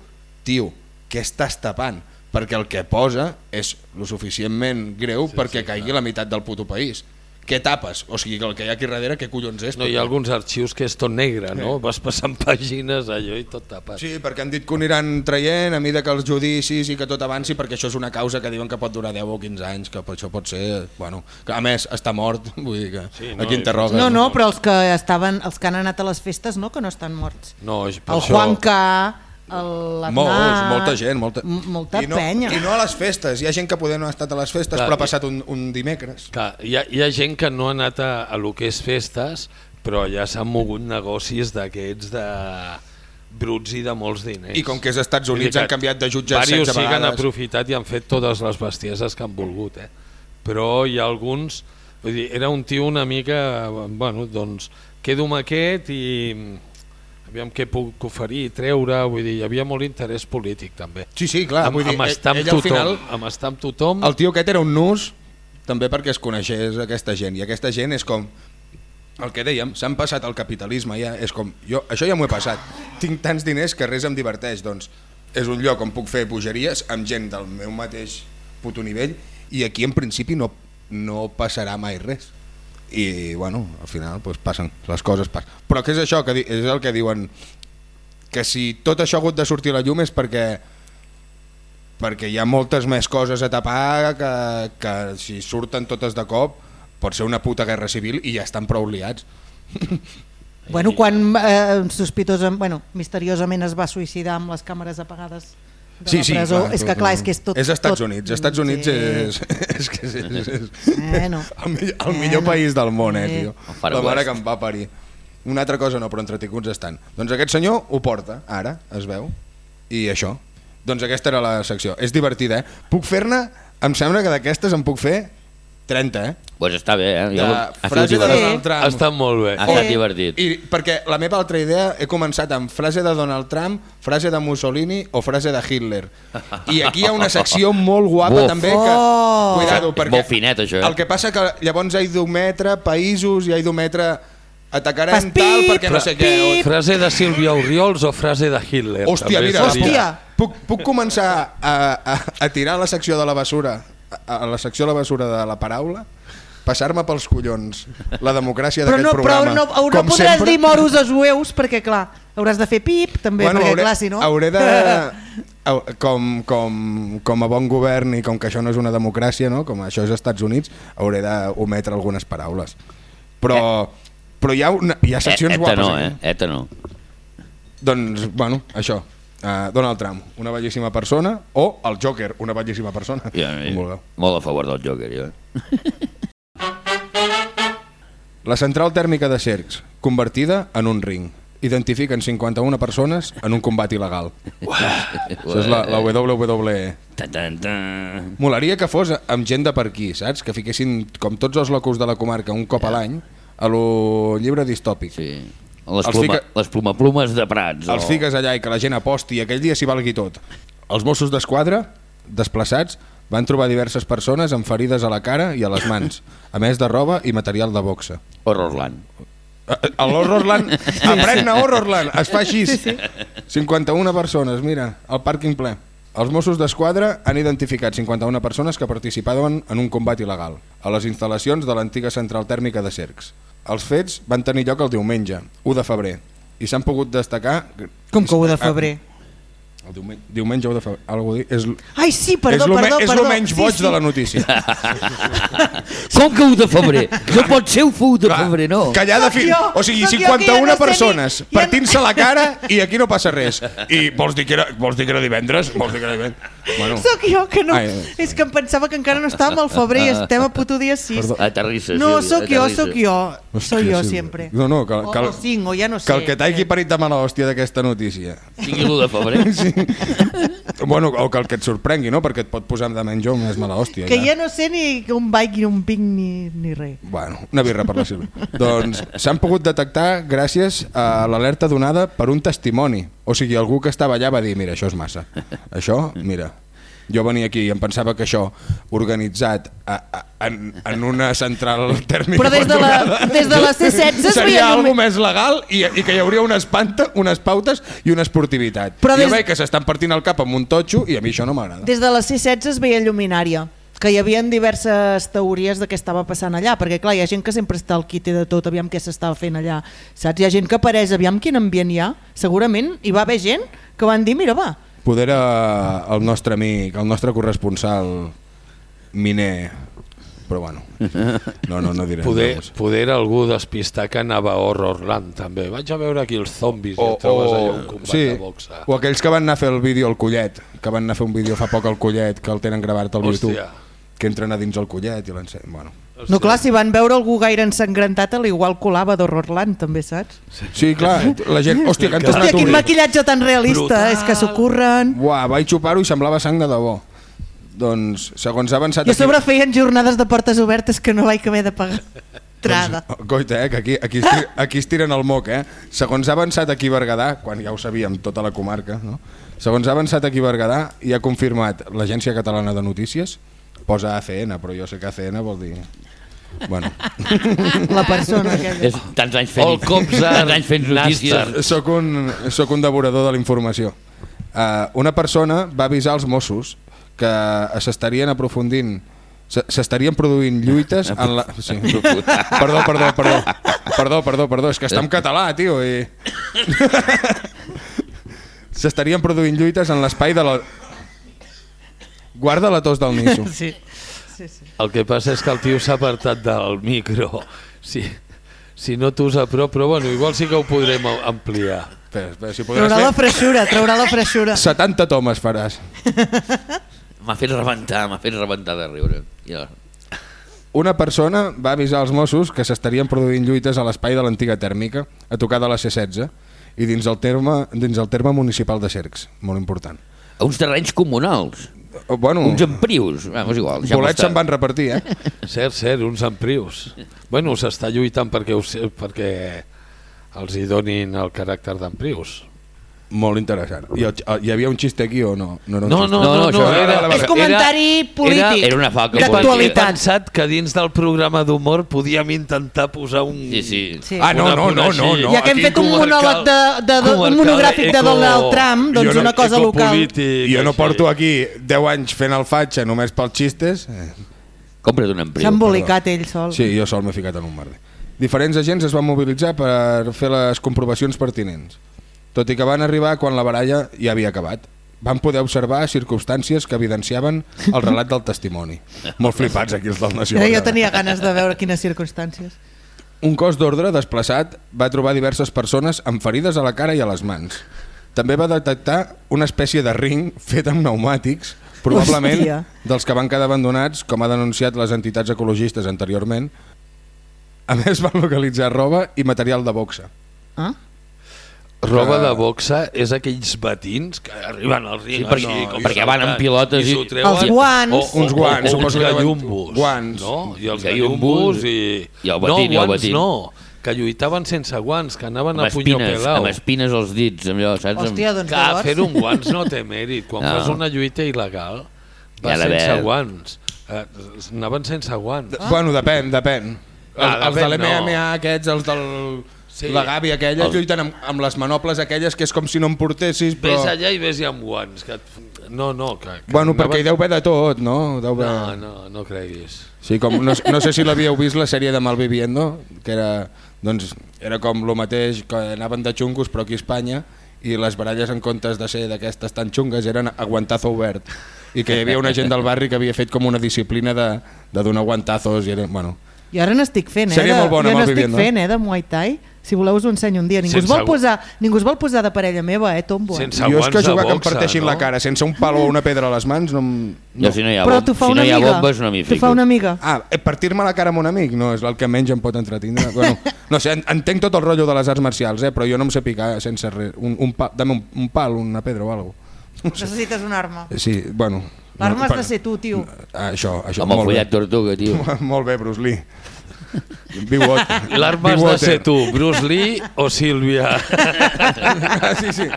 tio, què estàs tapant? Perquè el que posa és lo suficientment greu sí, perquè sí, caigui la meitat del puto país. Què tapes? O sigui, que el que hi ha aquí darrere, què collons és? No, hi ha alguns arxius que és tot negre, no? Vas passant pàgines, allò i tot tapat. Sí, perquè han dit que ho aniran traient a mida que els judicis i que tot avanci, perquè això és una causa que diuen que pot durar 10 o 15 anys, que per això pot ser... Bueno, que a més, està mort, vull dir que Sí, sí, no, aquí interrogues. No, no, però els que estaven, els que han anat a les festes no, que no estan morts. No, és per El això... Juanca, el Molts, molta gent, molta... Molta I no, penya. I no a les festes, hi ha gent que poder no ha estat a les festes, Clar, però ha passat un, un dimecres. Clar, hi ha, hi ha gent que no ha anat a, a lo que és festes, però ja s'han mogut negocis d'aquests de bruts i de molts diners. I com que és als Estats Units han que canviat de jutges Varios 16 sí que han vegades. aprofitat i han fet totes les bestieses que han volgut, eh? però hi ha alguns... Vull dir, era un tio una mica... Bueno, doncs quedo amb aquest i aviam què puc oferir, treure, vull dir, hi havia molt interès polític també. Sí, sí, clar. amb, vull dir, amb ell- estar amb ell al tothom, final, amb estar amb tothom, el tio aquest era un nus també perquè es coneixés aquesta gent i aquesta gent és com el que dèiem, s'han passat al capitalisme ja, és com, jo, això ja m'ho he passat tinc tants diners que res em diverteix doncs és un lloc on puc fer bogeries amb gent del meu mateix puto nivell i aquí en principi no, no passarà mai res i bueno, al final pues, passen les coses passen. però què és això que és el que diuen que si tot això ha hagut de sortir a la llum és perquè perquè hi ha moltes més coses a tapar que, que si surten totes de cop pot ser una puta guerra civil i ja estan prou liats. Bueno, quan eh, sospitosament, bueno, misteriosament es va suïcidar amb les càmeres apagades de Sí, la sí, presó, clar, és que clar, és que és tot... És Estats tot, Units, Estats Units sí. és, és, que és, és, és Bueno. el, millor, el millor Bueno. país del món, eh, tio. La mare que em va parir. Una altra cosa no, però entretinguts estan. Doncs aquest senyor ho porta, ara, es veu, i això. Doncs aquesta era la secció. És divertida, eh? Puc fer-ne, em sembla que d'aquestes en puc fer 30, eh? Pues està bé, eh? Jo, frase de. Donald Trump. ha estat molt bé. Ha estat Eh. divertit. I perquè la meva altra idea he començat amb frase de Donald Trump, frase de Mussolini o frase de Hitler. I aquí hi ha una secció molt guapa Buf. també que... Oh! Cuidado, perquè Molt finet, això, eh? el que passa que llavors ha d'ometre països i ha d'ometre atacarem Fas tal pip, perquè no sé què. pip. Frase de Sílvia Oriols o frase de Hitler? Hòstia, També mira, Hòstia. puc, puc començar a, a, a tirar la secció de la basura, a, a la secció de la basura de la paraula, passar-me pels collons la democràcia Però d'aquest no, però programa. no, no com podràs sempre. dir moros a jueus perquè, clar, hauràs de fer pip, també, perquè, hauré, clar, si no... hauré de... Com, com, com a bon govern i com que això no és una democràcia, no? com això és Estats Units, hauré d'ometre algunes paraules. Però, però hi, ha una, hi ha seccions Eh, Eta guapes no, aquí. eh? Eta no. Doncs, bueno, això. Uh, Donald Trump, una bellíssima persona, o el Joker, una bellíssima persona. Jo, com vulgueu. molt a favor del Joker, jo. La central tèrmica de Cercs, convertida en un ring. Identifiquen 51 persones en un combat il·legal. Això és la, la WWE. Tan, tan, tan. Molaria que fos amb gent de per aquí, saps? Que fiquessin, com tots els locus de la comarca, un cop a l'any, a lo llibre distòpic. Sí. Les, pluma, fica- les plumaplumes de Prats. Els fiques allà i que la gent aposti i aquell dia s'hi valgui tot. Els Mossos d'Esquadra, desplaçats, van trobar diverses persones amb ferides a la cara i a les mans, a més de roba i material de boxa. Horrorland. A l'Horrorland, aprèn-ne Horrorland, es fa així. 51 persones, mira, al pàrquing ple. Els Mossos d'Esquadra han identificat 51 persones que participaven en un combat il·legal a les instal·lacions de l'antiga central tèrmica de Cercs. Els fets van tenir lloc el diumenge, 1 de febrer, i s'han pogut destacar... Com que 1 de febrer? El diumenge, diumenge 1 de febrer, algú dir, és, Ai, sí, perdó, és lo, perdó, me- és perdó. lo menys sí, boig sí. de la notícia. Com que 1 de febrer? No pot ser un 1 de febrer, no. Allà de fi... o sigui, soc jo, que 51 ja no sé ni- persones partint-se la cara i aquí no passa res. I vols dir que era, vols dir que era divendres? Vols dir que era divendres? Bueno, Soc jo que no... Ai, ai. És que em pensava que encara no estàvem al febrer i estem a puto dia 6. Aterrissa, No, sóc jo, sóc jo. Soy Hòstia, jo sí. sempre. No, no, que, O, que, o 5, o ja no sé. que el que t'hagi parit de mala hòstia d'aquesta notícia. Sigui l'1 de febrer. Sí. Bueno, o que el que et sorprengui, no? Perquè et pot posar de menjor més mala hòstia. Que ja no sé ni un bike ni un ping ni, ni res. Bueno, una birra per la Sílvia. doncs s'han pogut detectar gràcies a l'alerta donada per un testimoni. O sigui, algú que estava allà va dir, mira, això és massa. Això, mira, jo venia aquí i em pensava que això, organitzat a, a, en, en una central tèrmica Però des de la, des de la C16 es seria veia algo només... més legal i, i que hi hauria unes, panta, unes pautes i una esportivitat. Però Però des- Jo veig que s'estan partint el cap amb un totxo i a mi això no m'agrada. Des de la C16 es veia lluminària que hi havia diverses teories de què estava passant allà, perquè clar, hi ha gent que sempre està al quite de tot, aviam què s'estava fent allà, saps? Hi ha gent que apareix, aviam quin ambient hi ha, segurament hi va haver gent que van dir, mira va, Poder el nostre amic, el nostre corresponsal miner, però bueno, no, no, no diré Poder, poder algú despistar que anava a Horrorland també. Vaig a veure aquí els zombis i et trobes allà un combat sí, de boxa. o aquells que van anar a fer el vídeo al Collet, que van anar a fer un vídeo fa poc al Collet, que el tenen gravat al Hòstia. YouTube, que entren a dins el Collet i l'ensenyen. Bueno. no clar, si van veure algú gaire ensangrentat, a l'igual colava d'Horrorland també, saps? Sí, clar, la gent... Hòstia, que han Hòstia, quin maquillatge tan realista, Brutal. és que s'ho curren. Uah, vaig xupar-ho i semblava sang de debò. Doncs, segons ha avançat... I a sobre feien jornades de portes obertes que no vaig haver de pagar. Trada. Doncs, Coita, eh, que aquí, aquí, es tira, aquí es tiren el moc, eh? Segons ha avançat aquí Berguedà, quan ja ho sabíem, tota la comarca, no? segons ha avançat aquí Berguedà i ha confirmat l'Agència Catalana de Notícies, posa ACN, però jo sé que ACN vol dir... Bueno, La persona aquella. És tants anys fent, El Copsar tants anys fent notícies. Sóc un, sóc un devorador de la informació. Uh, una persona va avisar els Mossos que s'estarien aprofundint s'estarien produint lluites en la... Sí. Perdó, perdó, perdó. Perdó, perdó, perdó, és que està en català, tio. I... S'estarien produint lluites en l'espai de la... Guarda la tos del Niso. Sí. sí, sí. El que passa és que el tio s'ha apartat del micro. Si, si no t'ús a prop, però bueno, igual sí que ho podrem ampliar. Espera, espera, si podràs Traurà la fer... freixura, traurà la freixura. 70 tomes faràs. M'ha fet rebentar, m'ha fet rebentar de riure. I ara, Una persona va avisar als Mossos que s'estarien produint lluites a l'espai de l'antiga tèrmica, a tocar de la C-16, i dins el, terme, dins el terme municipal de Cercs, molt important. a uns terrenys comunals, Bueno, uns emprius, vamos igual. deixem-ho bolets se'n van repartir, eh? Cert, cert, uns emprius. Bueno, s'està lluitant perquè, us, perquè els hi donin el caràcter d'emprius. Molt interessant. I el, hi havia un xiste aquí o no? No, era un No, xiste? no, No, no, no, no, això era, era- És comentari polític. Era, era una falca Era política. perquè he D'actualitat. pensat que dins del programa d'humor podíem intentar posar un... Sí, sí. Sí. Ah, no, no, no, no, no. ja que hem fet un monòleg de, de, de un monogràfic de eco- Donald Trump, doncs no- una cosa local. ecopolític, Jo no porto aquí 10 anys fent el fatxa només pels xistes. Compra't un S'ha empreu. embolicat ell sol. Sí, jo sol m'he ficat en un merder. Diferents agents es van mobilitzar per fer les comprovacions pertinents, tot i que van arribar quan la baralla ja havia acabat. Van poder observar circumstàncies que evidenciaven el relat del testimoni. Molt flipats aquí els del Nació. Jo tenia ganes de veure quines circumstàncies. Un cos d'ordre desplaçat va trobar diverses persones amb ferides a la cara i a les mans. També va detectar una espècie de ring fet amb pneumàtics, probablement Hòstia. dels que van quedar abandonats, com ha denunciat les entitats ecologistes anteriorment. A més, van localitzar roba i material de boxa. Ah? Roba Que- de boxa és aquells batins que arriben al ring Sí, perquè- com perquè van amb pilotes i i- treuen. Els guants. o, Uns guants, o, o uns gallumbos guants. no? i els Gallumbos gallumbos i... i el batín, i no, el guants batín. no que lluitaven sense guants que anaven Amb a punyo espines, pelau amb espines als dits, amb allò, saps? Hòstia, doncs que llavors... fer un guants no té mèrit quan No. fas una lluita il·legal Ja vas la sense guants eh, anaven sense guants Ah. Bueno, depèn, depèn. Ah, els, els de depèn, no. l'MMA aquests, els del... Sí. La Gavi aquella, Els- lluiten amb, amb les manoples aquelles que és com si no em portessis, però... Ves allà i ves amb guants. Que... et- No, no, que, que Bueno, perquè hi deu haver de tot, no? Deu haver... No, no, no creguis. Sí, com, no, no sé si l'havíeu vist la sèrie de Malviviendo, que era, doncs, era com lo mateix, que anaven de xungos però aquí a Espanya i les baralles en comptes de ser d'aquestes tan xungues eren aguantazo obert i que hi havia una gent del barri que havia fet com una disciplina de, de donar aguantazos i era, bueno, Jo ara n'estic fent, eh? Seria de, molt bona jo el n'estic Viviendo. fent, eh, de Muay Thai. Si voleu us ho ensenyo un dia. Ningú, es vol, posar, ningú es vol posar de parella meva, eh, tombo. Eh? Sense jo és que jugar que em boxa, parteixin no? la cara sense un palo o una pedra a les mans no, em- no. Jo si no hi ha, Però t'ho fa si una no hi ha amiga. bombes no m'hi T'ho fico. fa una amiga. Ah, eh, partir-me la cara amb un amic no és el que menys em pot entretindre. Bueno, no sé, en- entenc tot el rotllo de les arts marcials, eh, però jo no em sé picar sense res. Un, un, pa, dame un, un pal, una pedra o alguna cosa. Necessites una arma. Sí, bueno... L'arma has per- de ser tu, tio. Ah, això, això, el molt bé. follet tortuga, tio. molt bé, Bruce Lee. L'arma has de ser tu, Bruce Lee o Sílvia. Ah, sí, sí.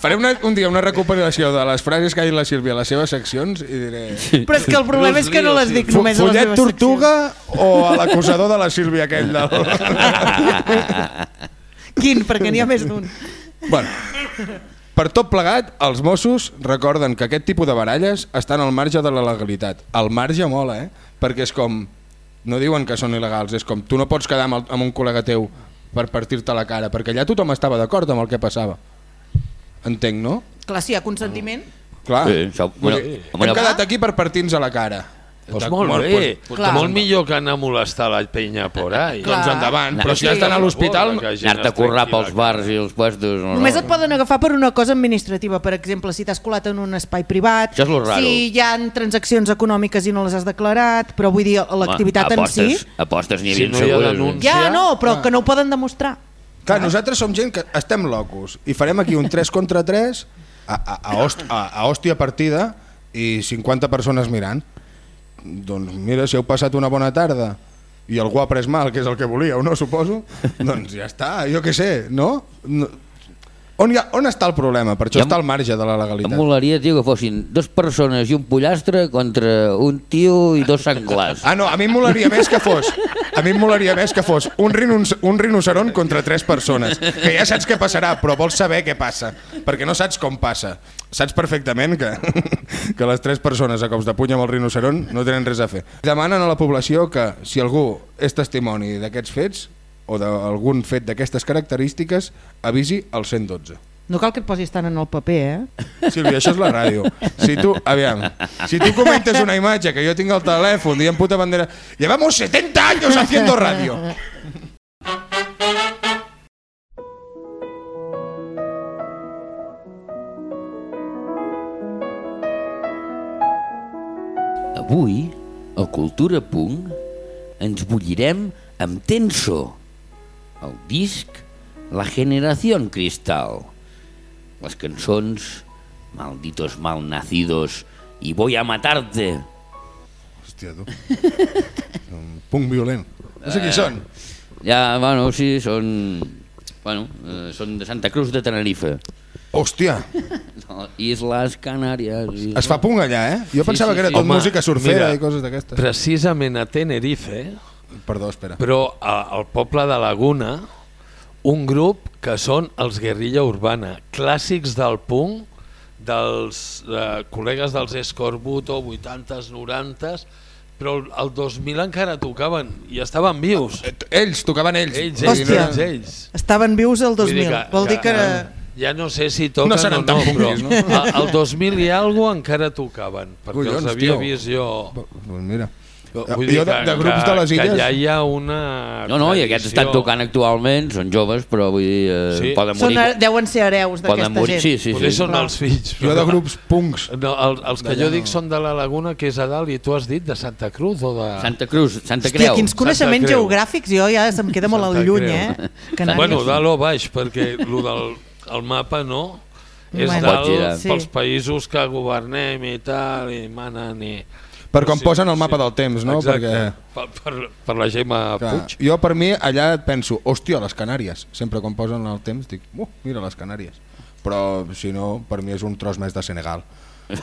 Faré una, un dia una recuperació de les frases que ha dit la Sílvia a les seves seccions i diré... Però és que el problema és que no les dic només a les Follet meves tortuga o a l'acusador de la Sílvia aquell del... seccions. Quin? Perquè n'hi ha més d'un. bueno, per tot plegat, els Mossos recorden que aquest tipus de baralles estan al marge de la legalitat. Al marge mola, eh? Perquè és com... No diuen que són il·legals, és com tu no pots quedar amb, el, amb un col·lega teu per partir-te la cara, perquè allà tothom estava d'acord amb el que passava. Entenc, no? Clar, si hi ha consentiment. Clar. Sí, això- bueno, hem quedat aquí per partir-nos a la cara. Doncs molt bé, Pues, pues, molt millor que anar a molestar la penya por ahí. Clar. doncs endavant, però si ja estan a l'hospital... Anar-te a currar pels bars i els puestos. No, Només no. et poden agafar per una cosa administrativa, per exemple, si t'has colat en un espai privat, Això és lo raro. si hi ha transaccions econòmiques i no les has declarat, però vull dir, l'activitat en si... apostes, n'hi Si havia no hi ha segures. denúncia- Ja, no, Ah. però que no ho poden demostrar. Clar, nosaltres som gent que estem locos i farem aquí un 3 contra 3 a, a, a, host, a, a hòstia partida i 50 persones mirant. Doncs mira, si heu passat una bona tarda i algú ha pres mal, que és el que volíeu, no, suposo? doncs ja està, jo què sé, no? no on, ha, on està el problema? Per això Ja em- està al marge de la Em legalitat. molaria, tio, que fossin dues persones i un pollastre contra un tio i dos senglars. Ah, no, a mi em molaria més que fos a mi em molaria més que fos un, rinoc un rinoceron contra tres persones que ja saps què passarà, però vols saber què passa perquè no saps com passa saps perfectament que, que les tres persones a cops de puny amb el rinoceron no tenen res a fer demanen a la població que si algú és testimoni d'aquests fets o d'algun fet d'aquestes característiques avisi al 112 No cal que et posis tant en el paper, eh? Sílvia, això és la ràdio. Si tu, aviam, si tu comentes una imatge que jo tinc al telèfon dient puta bandera... Llevamos 70 años haciendo radio. Avui, a Cultura Punk, ens bullirem amb Tenso, el disc La Generación Cristal, les cançons Malditos Malnacidos i Voy a Matarte. Hòstia, tu. Un punk violent. No sé qui són. Ja, bueno, sí, són... Bueno, eh, són de Santa Cruz de Tenerife. Hòstia, No, Islas Canàries. Islas... es fa punk allà, eh? Jo Sí, pensava sí, que era sí. tot Home, música surfera mira, i coses d'aquestes. Precisament a Tenerife, Perdó, espera. però a- al poble de Laguna, un grup que són els Guerrilla Urbana, clàssics del punk, dels eh, col·legues dels Escorbuto, 80s, 90s, però el- el 2000 encara tocaven i estaven vius. Eh, Ells, tocaven ells. Ells, ells, dir, Hòstia. ells, ells. Estaven vius el Vull 2000. Vol dir que... Ja no sé si toquen No seran o no, però no? a- al 2000 i alguna encara tocaven, perquè Collons, els havia tio. vist jo... Doncs mira. Vull jo de, de grups de les que illes... ja hi ha una No, no, i aquests estan tocant actualment, són joves, però vull dir, eh, Sí. poden Són, morir. deuen ser hereus d'aquesta gent. sí, sí, sí. són els fills. Jo de grups punks. No, el, els que jo dic són de la Laguna, que és a dalt, i tu has dit de Santa Cruz o de... Santa Cruz, Santa Hòstia, Creu. quins coneixements geogràfics, jo ja se'm queda molt al lluny, Creu. eh? Canàries. Bueno, dalt o baix, perquè el del el mapa no, és Bueno, dalt. Sí. pels països que governem i tal, i manen i... Per com Sí, posen el mapa sí. del temps, no? Exacte, Perquè... per, per, per la Gemma Clar, Puig. jo per mi allà et penso, hòstia, les Canàries. Sempre quan posen el temps dic, uh, mira les Canàries. Però si no, per mi és un tros més de Senegal.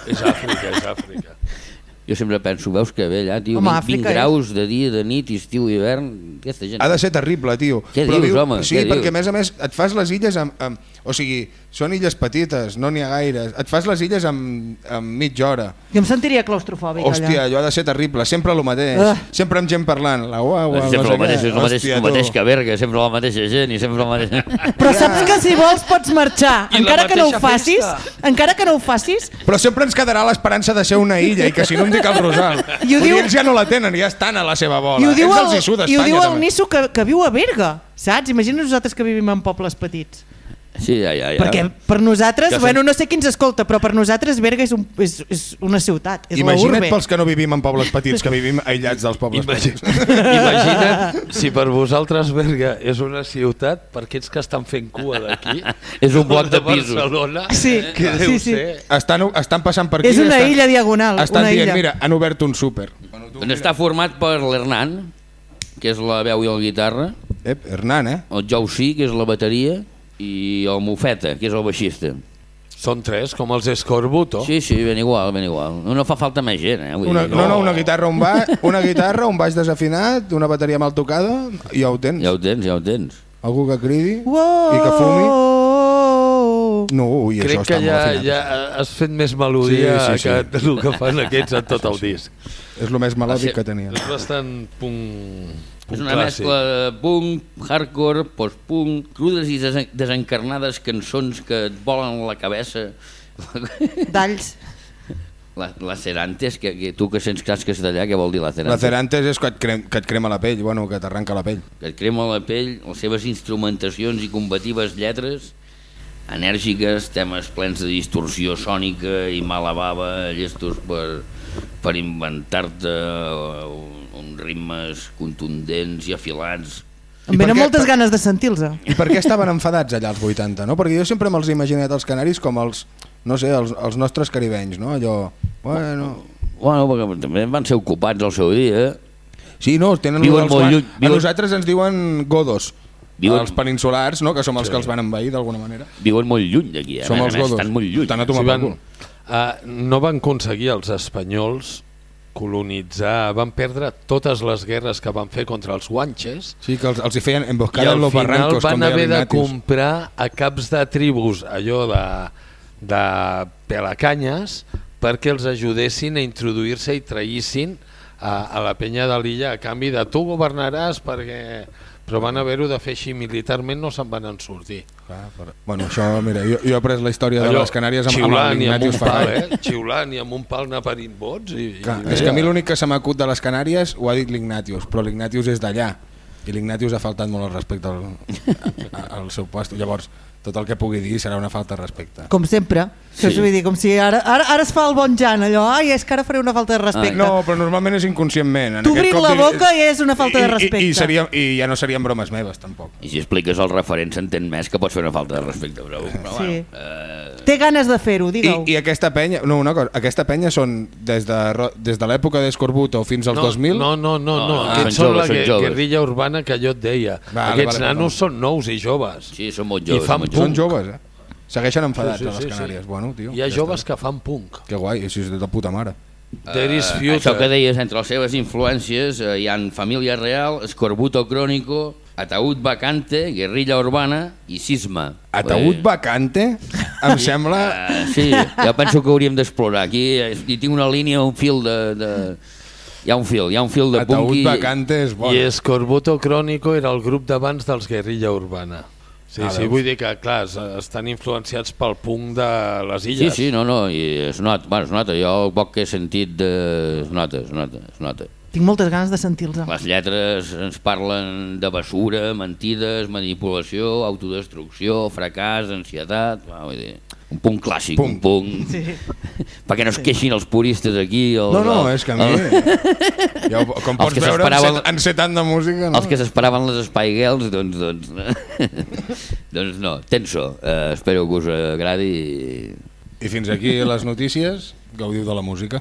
És Àfrica, és Àfrica. Jo sempre penso, veus que bé allà, tio, Home, 20, Àfrica 20 és- graus de dia, de nit, estiu, hivern, aquesta gent... Ha de ser terrible, tio. Què Però dius, home, Sí, què dius? perquè a més a més et fas les illes amb... amb o sigui, són illes petites, no n'hi ha gaires. Et fas les illes amb, amb mitja hora. Jo em sentiria claustrofòbic Hòstia, allà. allò ha de ser terrible, sempre el mateix. Ah. Sempre amb gent parlant. La guagua, sempre no el mateix, sé és el mateix, Hòstia, el mateix que Berga, sempre la mateixa gent i sempre el mateix... Però saps que si vols pots marxar, I la encara que no ho mateixa facis, festa. encara que no ho facis, Però sempre ens quedarà l'esperança de ser una illa i que si no em dic el Rosal. I ho diu- ells ja no la tenen, ja estan a la seva bola. i ho diu ells el, els hi suda i ho diu el. Nisso que, que viu a Berga, saps? Imagina nosaltres que vivim en pobles petits. Sí, ja, ja, ja. Perquè per nosaltres, són- bueno, no sé qui ens escolta, però per nosaltres Berga és, un, és, és una ciutat, és la Imagina't urbe. pels que no vivim en pobles petits, que vivim aïllats dels pobles Imagina, petits. imagina't si per vosaltres Berga és una ciutat, per aquests que estan fent cua d'aquí, És un bloc de pisos. Barcelona, Sí, que sí, sí. ser... Estan, estan passant per aquí. És una estan, illa diagonal, Estan una dient, illa. mira, han obert un súper. Doncs està format per l'Hernan, que és la veu i la guitarra, Ep, Hernán, eh? el Jousí, que és la bateria, i el Mofeta, que és el baixista. Són tres, com els Escorbuto. Sí, sí, ben igual, ben igual. No, no fa falta més gent, eh? Vull Una, dir, no, no, una guitarra, un ba, una guitarra, un baix desafinat, una bateria mal tocada, i ja ho tens. Ja ho tens, ja ho tens. Algú que cridi Wow! i que fumi. No, ui, Crec això que està ja, molt afinat. ja has fet més melodia Sí, sí, sí. que el que fan aquests en tot el disc. És el més melòdic que tenia. És bastant punt, És una clàssic. mescla de punk, hardcore, post-punk, crudes i desen desencarnades cançons que et volen a la cabeça. D'alls. La, la Cerantes, que, que tu que sents cas castellà, què vol dir la Cerantes? La Cerantes és que et, crem, que et crema la pell, bueno, que t'arranca la pell. que et crema la pell, les seves instrumentacions i combatives lletres, enèrgiques, temes plens de distorsió sònica i mala bava, llestos per, per inventar-te uh, uns ritmes contundents i afilats. Em venen què- moltes per- ganes de sentir-los. I per què estaven enfadats allà als 80, no? Perquè jo sempre me'ls he imaginat els canaris com els, no sé, els, els nostres caribenys, no? Allò, bueno... Bueno, perquè també van ser ocupats al seu dia. Sí, no, tenen Viuen els molt lluny, A viuen- nosaltres ens diuen godos, Viuen- els peninsulars, no? que som els que els van envair d'alguna manera. Viuen molt lluny d'aquí, eh? Som A els més, godos. Estan molt lluny. Estan a tomar Sí, van, uh, no van aconseguir els espanyols colonitzar, van perdre totes les guerres que van fer contra els guanxes Sí, que els, els hi feien i emboscada al en los final barrancos, van com deia haver de comprar a caps de tribus allò de, de pelacanyes perquè els ajudessin a introduir-se i traïssin a, a la penya de l'illa a canvi de tu governaràs perquè però van haver-ho de fer així militarment no se'n van en sortir Clar, però- Bueno, això, mira, jo, jo he après la història de Allò, les Canàries amb, amb i amb pal, eh? xiulant i amb un pal anar parint vots i, Clar, i és que a mi l'únic que se m'acut de les Canàries ho ha dit l'Ignatius, però l'Ignatius és d'allà i l'Ignatius ha faltat molt el respecte al, al seu post. Llavors, tot el que pugui dir serà una falta de respecte. Com sempre. Sí. Sí. Vull dir, com si ara, ara, ara es fa el bon Jan, allò, ai, és que ara faré una falta de respecte. No, però normalment és inconscientment. En T'obrim la boca i és una falta de I- i- respecte. I, seria, I ja no serien bromes meves, tampoc. I si expliques el referent s'entén més que pots fer una falta de respecte, però, però Sí. bueno, eh, Té ganes de fer-ho, I, digue-ho. I aquesta penya, no, una cosa, aquesta penya són des de, des de l'època d'Escorbuto fins als no, 2000? No, no, no, no. No, Aquests són la joves, són joves. guerrilla urbana que jo et deia. Vale, Aquests vale, nanos perdó. són nous i joves. Sí, són molt I joves. fan molt punk. Són joves, eh? Segueixen enfadats Sí, sí, a les sí, sí. Canàries. Bueno, tio, Hi ha ja joves està. que fan punk. Que guai, així és de puta mare. There is Eh, future. això que deies, entre les seves influències eh, hi han Família Real, Escorbuto Crónico, Ataúd Vacante, Guerrilla Urbana i Sisma. Ataúd Eh, vacante, em sembla... eh, sí, jo penso que hauríem d'explorar. Aquí hi tinc una línia, un fil de... de... Hi ha un fil, hi ha un fil de Ataúd punk i... vacante és bo. I Escorbuto Crónico era el grup d'abans dels Guerrilla Urbana. Sí, Ah, sí, vull dir que, clar, es- estan influenciats pel punk de les Sí, illes. sí, no, no, i es nota, bueno, es nota, jo el poc que he sentit de... es nota, es nota, es nota. Tinc moltes ganes de sentir-los. Les lletres ens parlen de basura, mentides, manipulació, autodestrucció, fracàs, ansietat... Va, vull dir, un punt clàssic, Punk. un punt... Sí. Perquè no es queixin els puristes aquí. Els, No, no, és que a mi... Ja, ho- com pots que veure, en set, en set anys de música, no? Els que s'esperaven les Spy Girls, doncs, doncs, doncs no, tenso. Uh, espero que us agradi. i- I fins aquí les notícies. Gaudiu de la música.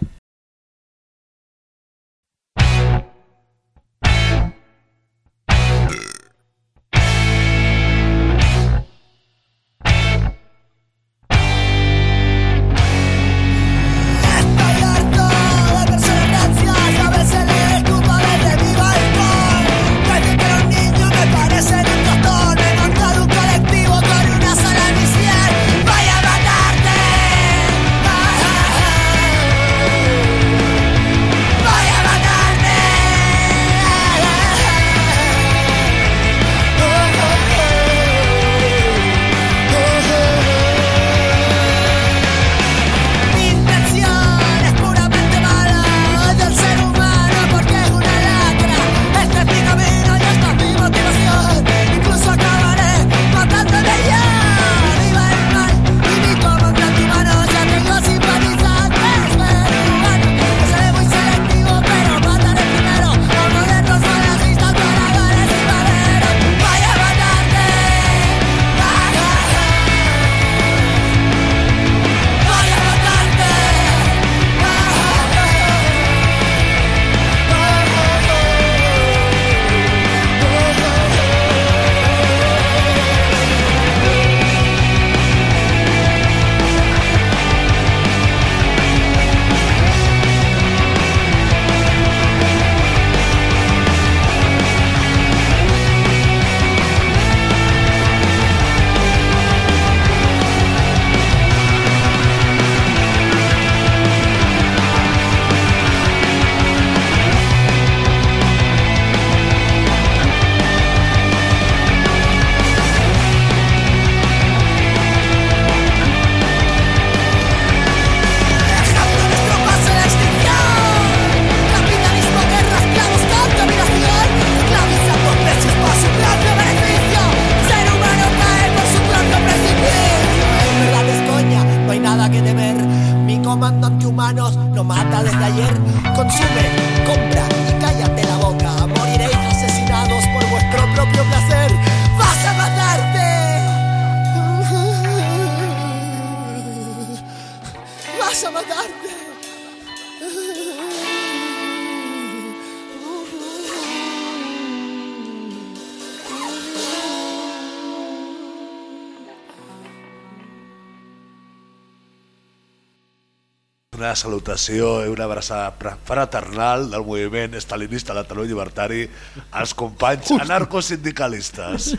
Salutació i una abraçada fraternal del moviment estalinista Lataló Llibertari als companys anarcosindicalistes.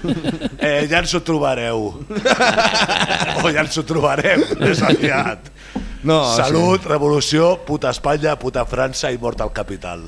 Eh, ja ens ho trobareu. o ja ens ho trobarem més aviat. No, Salut, revolució, puta Espanya, puta França i mort al capital.